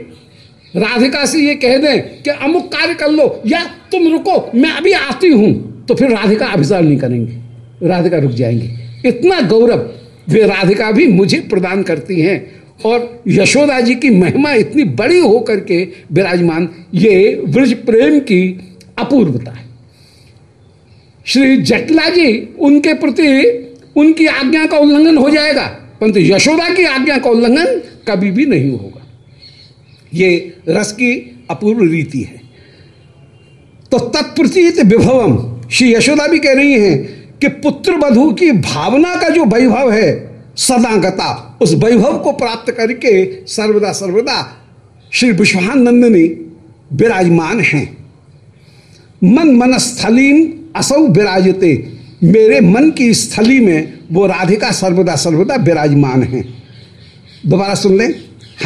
[SPEAKER 1] राधिका से ये कह दें कि अमुक कार्य कर लो या तुम रुको, मैं अभी आती हूँ तो फिर राधिका अभिसार नहीं करेंगे। राधिका रुक जाएँगे। इतना गौरव वे राधिका भी मुझे प्रदान करती हैं। और यशोदा जी की महिमा इतनी बड़ी होकर के विराजमान, ये ब्रज प्रेम की अपूर्वता है। श्री जटला जी, उनके प्रति उनकी आज्ञा का उल्लंघन हो जाएगा, परंतु यशोदा की आज्ञा का उल्लंघन कभी भी नहीं होगा। ये रस की अपूर्व रीति है। तो तत्प्रतीत विभवम, श्री यशोदा भी कह रही हैं कि पुत्र वधु की भावना का जो वैभव है सदागता, उस वैभव को प्राप्त करके सर्वदा सर्वदा श्री विश्वानंदनी विराजमान हैं। मन मन स्थलीम असौ विराजते। मेरे मन की स्थली में वो राधिका सर्वदा सर्वदा विराजमान हैं। दोबारा सुन लें,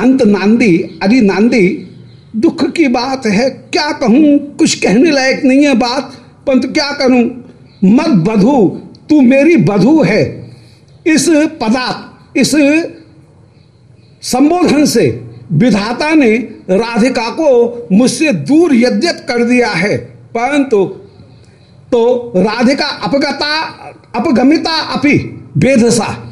[SPEAKER 1] हंत नांदी, अरे नांदी, दुख की बात है, क्या कहूँ? कुछ कहने लायक नहीं है बात परंतु क्या करूँ? मत बधू, तू मेरी बधू है। इस पदा इस संबोधन से विधाता ने राधिका को मुझसे दूर यद्यप कर दिया है। परंतु तो राधिका अपगता, अपगमिता अपि वेधसा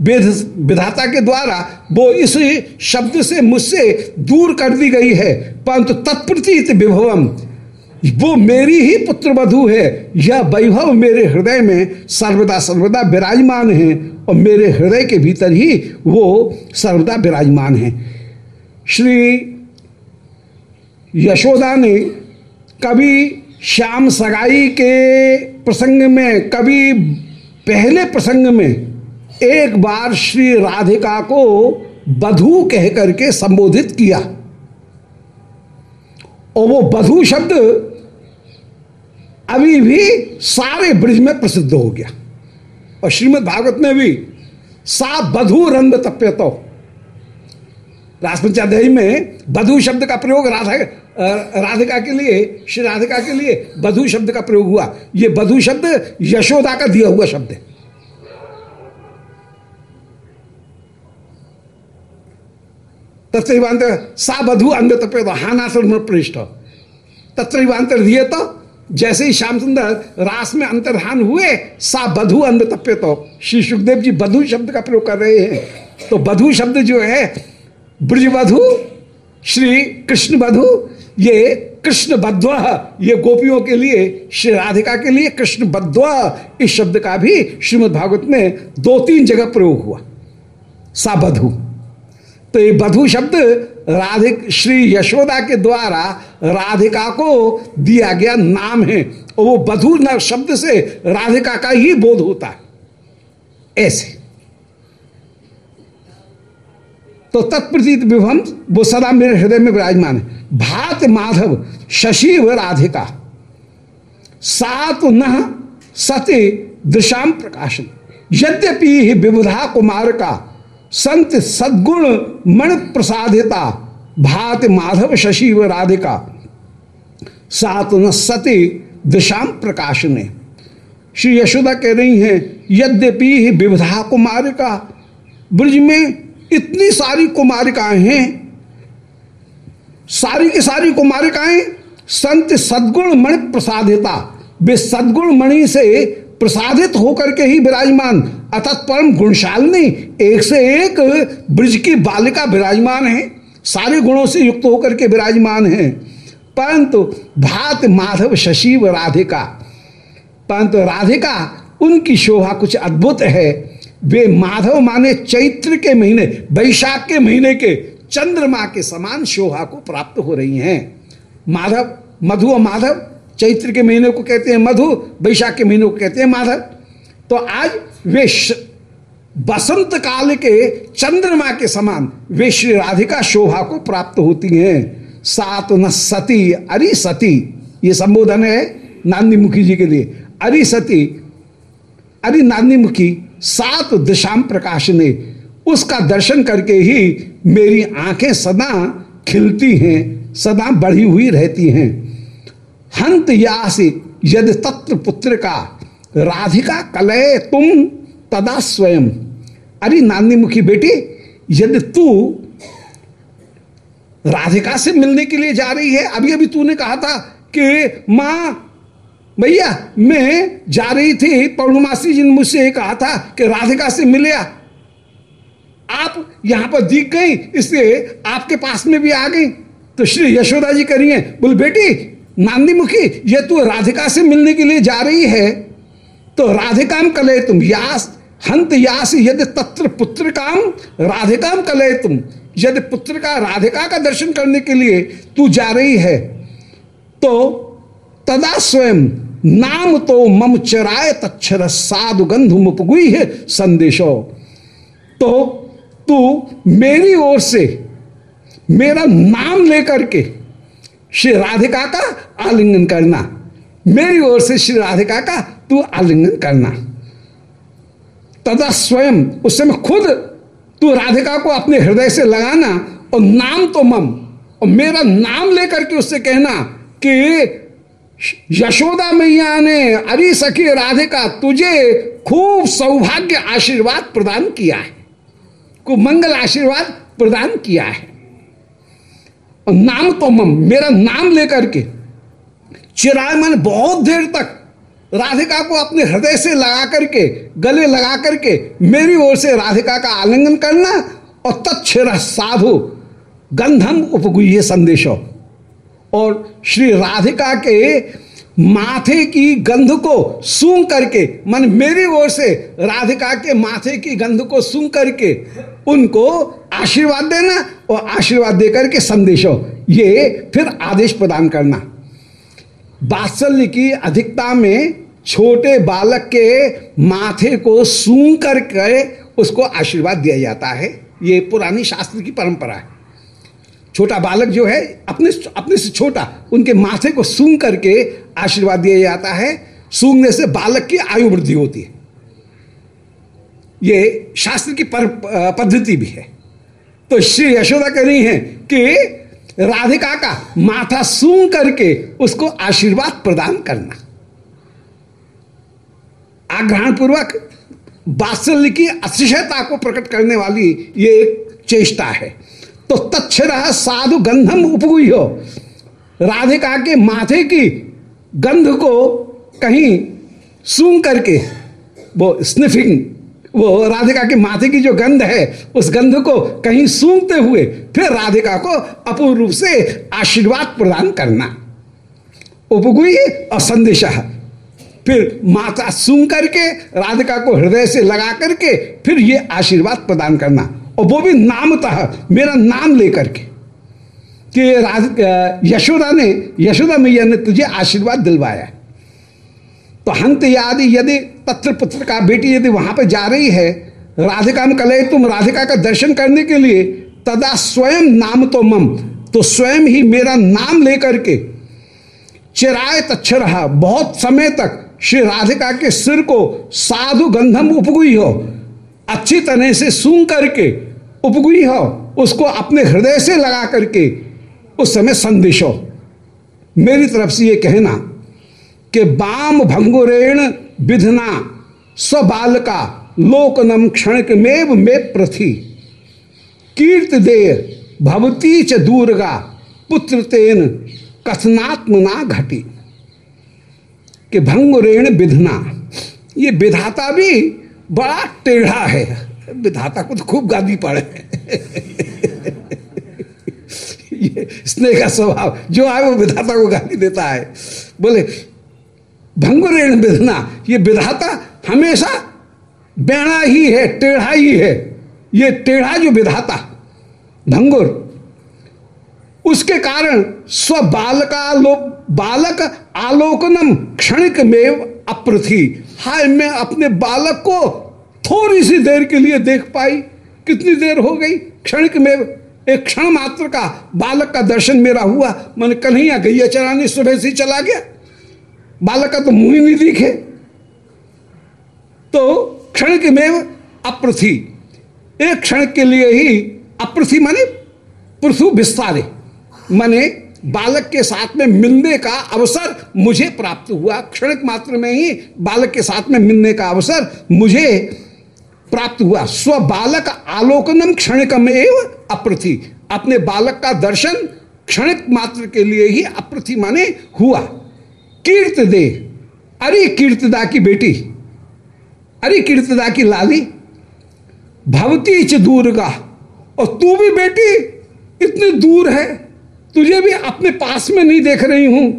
[SPEAKER 1] वेद विधाता के द्वारा वो इस शब्द से मुझसे दूर कर दी गई है। परंतु तत्प्रतीत विभवम वो मेरी ही पुत्र वधु है यह वैभव मेरे हृदय में सर्वदा सर्वदा विराजमान है और मेरे हृदय के भीतर ही वो सर्वदा विराजमान है। श्री यशोदा ने कभी श्याम सगाई के प्रसंग में कभी पहले प्रसंग में एक बार श्री राधिका को बधु कह करके संबोधित किया। और वो बधु शब्द अभी भी सारे ब्रिज में प्रसिद्ध हो गया। और श्रीमद् भागवत में भी सा बधु रंग तप्य तो राजपंचाध्याय में बधु शब्द का प्रयोग राधा राधिका के लिए, श्री राधिका के लिए बधु शब्द का प्रयोग हुआ। ये बधु शब्द यशोदा का दिया हुआ शब्द है। तत्वांतर सा बधु अंध तपे तो पृष्ठ। तत्वांतर दिए तो जैसे ही श्याम सुंदर रास में अंतर्धान हुए, सा बधु तप्य तो। श्री सुखदेव जी बधु शब्द का प्रयोग कर रहे हैं। तो बधु शब्द जो है, ब्रज बधु, श्री कृष्ण बधु, ये कृष्ण बद्व ये गोपियों के लिए, श्री राधिका के लिए कृष्ण बद्व इस शब्द का भी श्रीमद् भागवत में दो तीन जगह प्रयोग हुआ। सा बधु। तो ये बधु शब्द राधिक श्री यशोदा के द्वारा राधिका को दिया गया नाम है। और वो बधु न शब्द से राधिका का ही बोध होता है। ऐसे। तो तत्प्रतीत विभम वो सदा मेरे हृदय में विराजमान है। भात माधव शशि व राधिका। सात न सत्य दृशाम प्रकाशन। यद्यपि विबुधा कुमार का संत सद्गुण मण प्रसादिता, भात माधव शशि व राधिका। सात न सती दिशाम प्रकाशने। श्री यशोदा कह रही हैं, यद्यपि ही विविधा कुमारिका, ब्रज में इतनी सारी कुमारिकाएँ हैं, सारी की सारी कुमारिकाएँ संत सद्गुण मणि प्रसादिता, वे सद्गुण मणि से प्रसादित होकर के ही विराजमान। अतः परम गुणशालिनी एक से एक ब्रज की बालिका विराजमान है, सारे गुणों से युक्त होकर के विराजमान है। परंतु भात माधव शशि व राधिका, परंतु राधिका, उनकी शोभा कुछ अद्भुत है। वे माधव माने चैत्र के महीने, वैशाख के महीने के चंद्रमा के समान शोभा को प्राप्त हो रही हैं। माधव, मधु और माधव, चैत्र के महीने को कहते हैं मधु, वैशाख के महीने को कहते हैं माधव। तो आज वे बसंत काल के चंद्रमा के समान वे श्री राधिका शोभा को प्राप्त होती हैं। सात न सती, अरि सती, ये संबोधन है नांदी मुखी जी के लिए। अरि सती, अरि नांदी मुखी, सात दिशाम प्रकाश ने, उसका दर्शन करके ही मेरी आँखें सदा खिलती हैं, सदा बढ़ी हुई रहती हैं। हंत यासी यदि तत्र पुत्र का राधिका कलय तुम तदा स्वयं। अरे नानी मुखी बेटी, यदि तू राधिका से मिलने के लिए जा रही है अभी अभी तूने कहा था कि माँ, भैया, मैं जा रही थी पौर्णमासी जी ने मुझसे कहा था कि राधिका से मिले आप यहाँ पर दिख गई, इसलिए आपके पास में भी आ गई। तो श्री यशोदा जी करिए बोल बेटी नांदी मुखी, ये तू राधिका से मिलने के लिए जा रही है तो राधिकाम कले तुम यास हंत यास यदि तत्र पुत्र काम राधिकाम कले तुम यदि पुत्र का राधिका का दर्शन करने के लिए तू जा रही है तो तदा स्वयं नाम तो मम चराय तक्षर साधु गंध मुपगुई है संदेशो। तो तू मेरी ओर से मेरा नाम लेकर के श्री राधिका का आलिंगन करना। मेरी ओर से श्री राधिका का तू आलिंगन करना। तदा स्वयं उस समय खुद तू राधिका को अपने हृदय से लगाना और नाम तो मम और मेरा नाम लेकर के उससे कहना कि यशोदा मैया ने, अरे सखी राधिका तुझे खूब सौभाग्य आशीर्वाद प्रदान किया है। को मंगल आशीर्वाद प्रदान किया है। और नाम तो मम, मेरा नाम लेकर के चिराय मन बहुत देर तक राधिका को अपने हृदय से लगा करके, गले लगा करके, मेरी ओर से राधिका का आलिंगन करना और तत्र साधु गंधम उपगुह्य संदेशो। और श्री राधिका के माथे की गंध को सूंघ करके, मन मेरी ओर से राधिका के माथे की गंध को सूंघ करके उनको आशीर्वाद देना और आशीर्वाद देकर के संदेशो। ये फिर आदेश प्रदान करना। बात्सल्य की अधिकता में छोटे बालक के माथे को सूंघ करके उसको आशीर्वाद दिया जाता है। ये पुरानी शास्त्र की परंपरा है। छोटा बालक जो है, अपने अपने से छोटा, उनके माथे को सूंघ करके आशीर्वाद दिया जाता है। सूंघने से बालक की आयु वृद्धि होती है। ये शास्त्र की पद्धति भी है। तो श्री यशोदा कह रही है कि राधिका का माथा सूंघ करके उसको आशीर्वाद प्रदान करना। आग्रहण पूर्वक बात्सल्य की अतिशयता को प्रकट करने वाली ये एक चेष्टा है। तो तत्र साधु गंधम उपगुई हो राधिका के माथे की गंध को कहीं सूंघ करके, वो स्निफिंग वो राधिका के माथे की जो गंध है, उस गंध को कहीं सूंघते हुए फिर राधिका को अपूर्ण रूप से आशीर्वाद प्रदान करना। उपगुई और संदेश। फिर माता सूंघ करके, राधिका को हृदय से लगा करके फिर ये आशीर्वाद प्रदान करना। और वो भी नामतः, मेरा नाम लेकर के। कि यशोदा ने, यशोदा मैया ने तुझे आशीर्वाद दिलवाया तो हंत यादि यदि तत्र पुत्र का बेटी यदि वहाँ पर जा रही है, राधिका में कले तुम राधिका का दर्शन करने के लिए तदा स्वयं नाम तो मम। तो स्वयं ही मेरा नाम लेकर के चिराय तच्छ रहा। बहुत समय तक श्री राधिका के सिर को साधु गंधम उपगुई हो। अच्छी तरह से सूंघ करके उपगुई हो। उसको अपने हृदय से लगा करके उस समय संदेश हो। मेरी तरफ़ से ये कहना कि बाम भंगुरेण विधना स्वबाल का लोकनम क्षणिक मेव में प्रथि। कीर्त दे भवती च दूरगा पुत्र तेन कथनात्मना घटी। कि भंगुरेण विधना, ये विधाता भी बड़ा टेढ़ा है। विधाता को तो खूब गादी पड़े। ये स्नेह का स्वभाव, जो आए वो विधाता को गाली देता है। बोले भंगुरेण विधना ये विधाता हमेशा बेड़ा ही है, टेढ़ा ही है। ये टेढ़ा जो विधाता भंगुर, उसके कारण स्व बालकालो बालक आलोकनम क्षणिक में अप्रथी हाय, मैं अपने बालक को थोड़ी सी देर के लिए देख पाई। कितनी देर हो गई? क्षणिक में एक क्षण मात्र का बालक का दर्शन मेरा हुआ। मैंने कन्हैया गैया चराने सुबह से चला गया। बालक का तो मुँह ही नहीं दिखे। तो क्षणिक में अप्रथी एक क्षण के लिए ही अप्रथी माने पृथु विस्तारे माने बालक के साथ में मिलने का अवसर मुझे प्राप्त हुआ। क्षणिक मात्र में ही बालक के साथ में मिलने का अवसर मुझे प्राप्त हुआ। स्व बालक आलोकनम क्षणिकम एवं अप्रथि। अपने बालक का दर्शन क्षणिक मात्र के लिए ही अप्रथि माने हुआ। कीर्त दे। अरे कीर्तदा की बेटी, अरे कीर्तदा की लाली, भवती च दूर का और तू भी बेटी, इतनी दूर है, तुझे भी अपने पास में नहीं देख रही हूँ।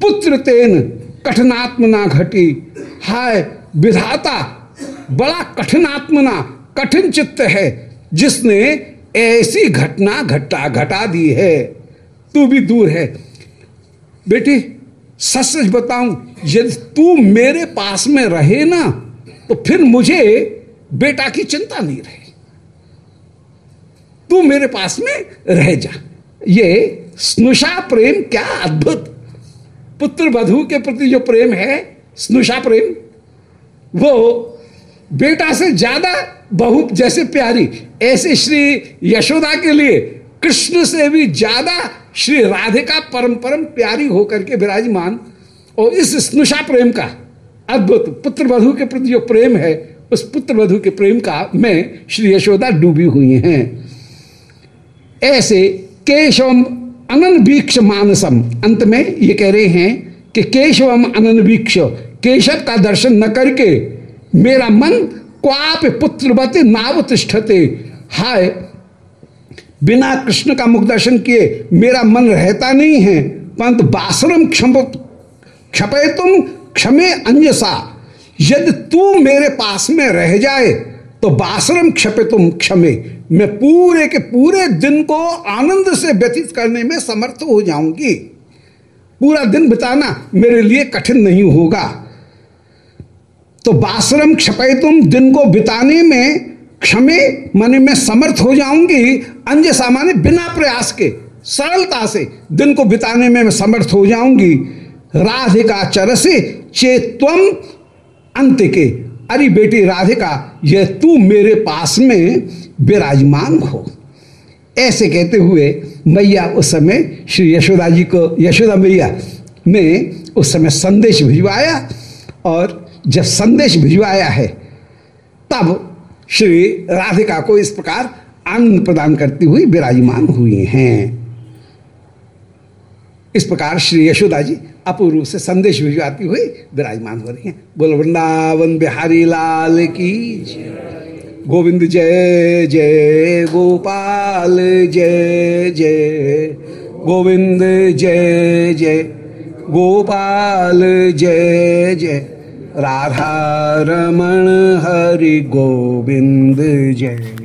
[SPEAKER 1] पुत्र तेन कठिनात्म ना घटी। हाय, विधाता, बड़ा कठिनात्मना, कठिन चित्त है, जिसने ऐसी घटना घटा घटा दी है। तू भी दूर है। बेटी सच सच बताऊँ, यदि तू मेरे पास में रहे ना तो फिर मुझे बेटा की चिंता नहीं रहे। तू मेरे पास में रह जा। ये स्नुषा प्रेम क्या अद्भुत। पुत्र वधु के प्रति जो प्रेम है, स्नुषा प्रेम, वो बेटा से ज़्यादा बहु जैसे प्यारी। ऐसे श्री यशोदा के लिए कृष्ण से भी ज़्यादा श्री राधिका परम परम प्यारी होकर के विराजमान। और इस स्नुषा प्रेम का अद्भुत पुत्र वधु के प्रति जो प्रेम है, उस पुत्र वधु के प्रेम का में श्री यशोदा डूबी हुई हैं। ऐसे केशवम अनन वीक्ष मानसम। अंत में ये कह रहे हैं कि केशवम अनन वीक्ष, केशव का दर्शन न करके मेरा मन क्वाप पुत्रवत नाव तिष्ठते हाय बिना कृष्ण का मुख दर्शन किए मेरा मन रहता नहीं है। परंतु बासरम क्षम क्षपे तुम, क्षमे अंजसा यदि तू मेरे पास में रह जाए तो बासरम क्षपे तुम, क्षमे। मैं पूरे के पूरे दिन को आनंद से व्यतीत करने में समर्थ हो जाऊँगी। पूरा दिन बिताना मेरे लिए कठिन नहीं होगा। तो बासरम क्षपे तुम, दिन को बिताने में क्षमे माने मैं समर्थ हो जाऊँगी अन्य सामान्य बिना प्रयास के, सरलता से दिन को बिताने में मैं समर्थ हो जाऊँगी। राधिका चरसे चेतम अंत के अरे बेटी राधिका यह तू मेरे पास में विराजमान हो। ऐसे कहते हुए मैया उस समय श्री यशोदा जी को, यशोदा मैया ने उस समय संदेश भिजवाया और जब संदेश भिजवाया है, तब श्री राधिका को इस प्रकार अन्न प्रदान करती हुई विराजमान हुई हैं। इस प्रकार श्री यशोदा जी अपूर्व से संदेश भिजवाती हुई विराजमान हो रही हैं। बोल, वृंदावन बिहारी लाल की गोविंद जय जय गोपाल, जय जय। गोविंद जय जय। गोपाल जय जय। राधा रमण हरि गोविंद जय।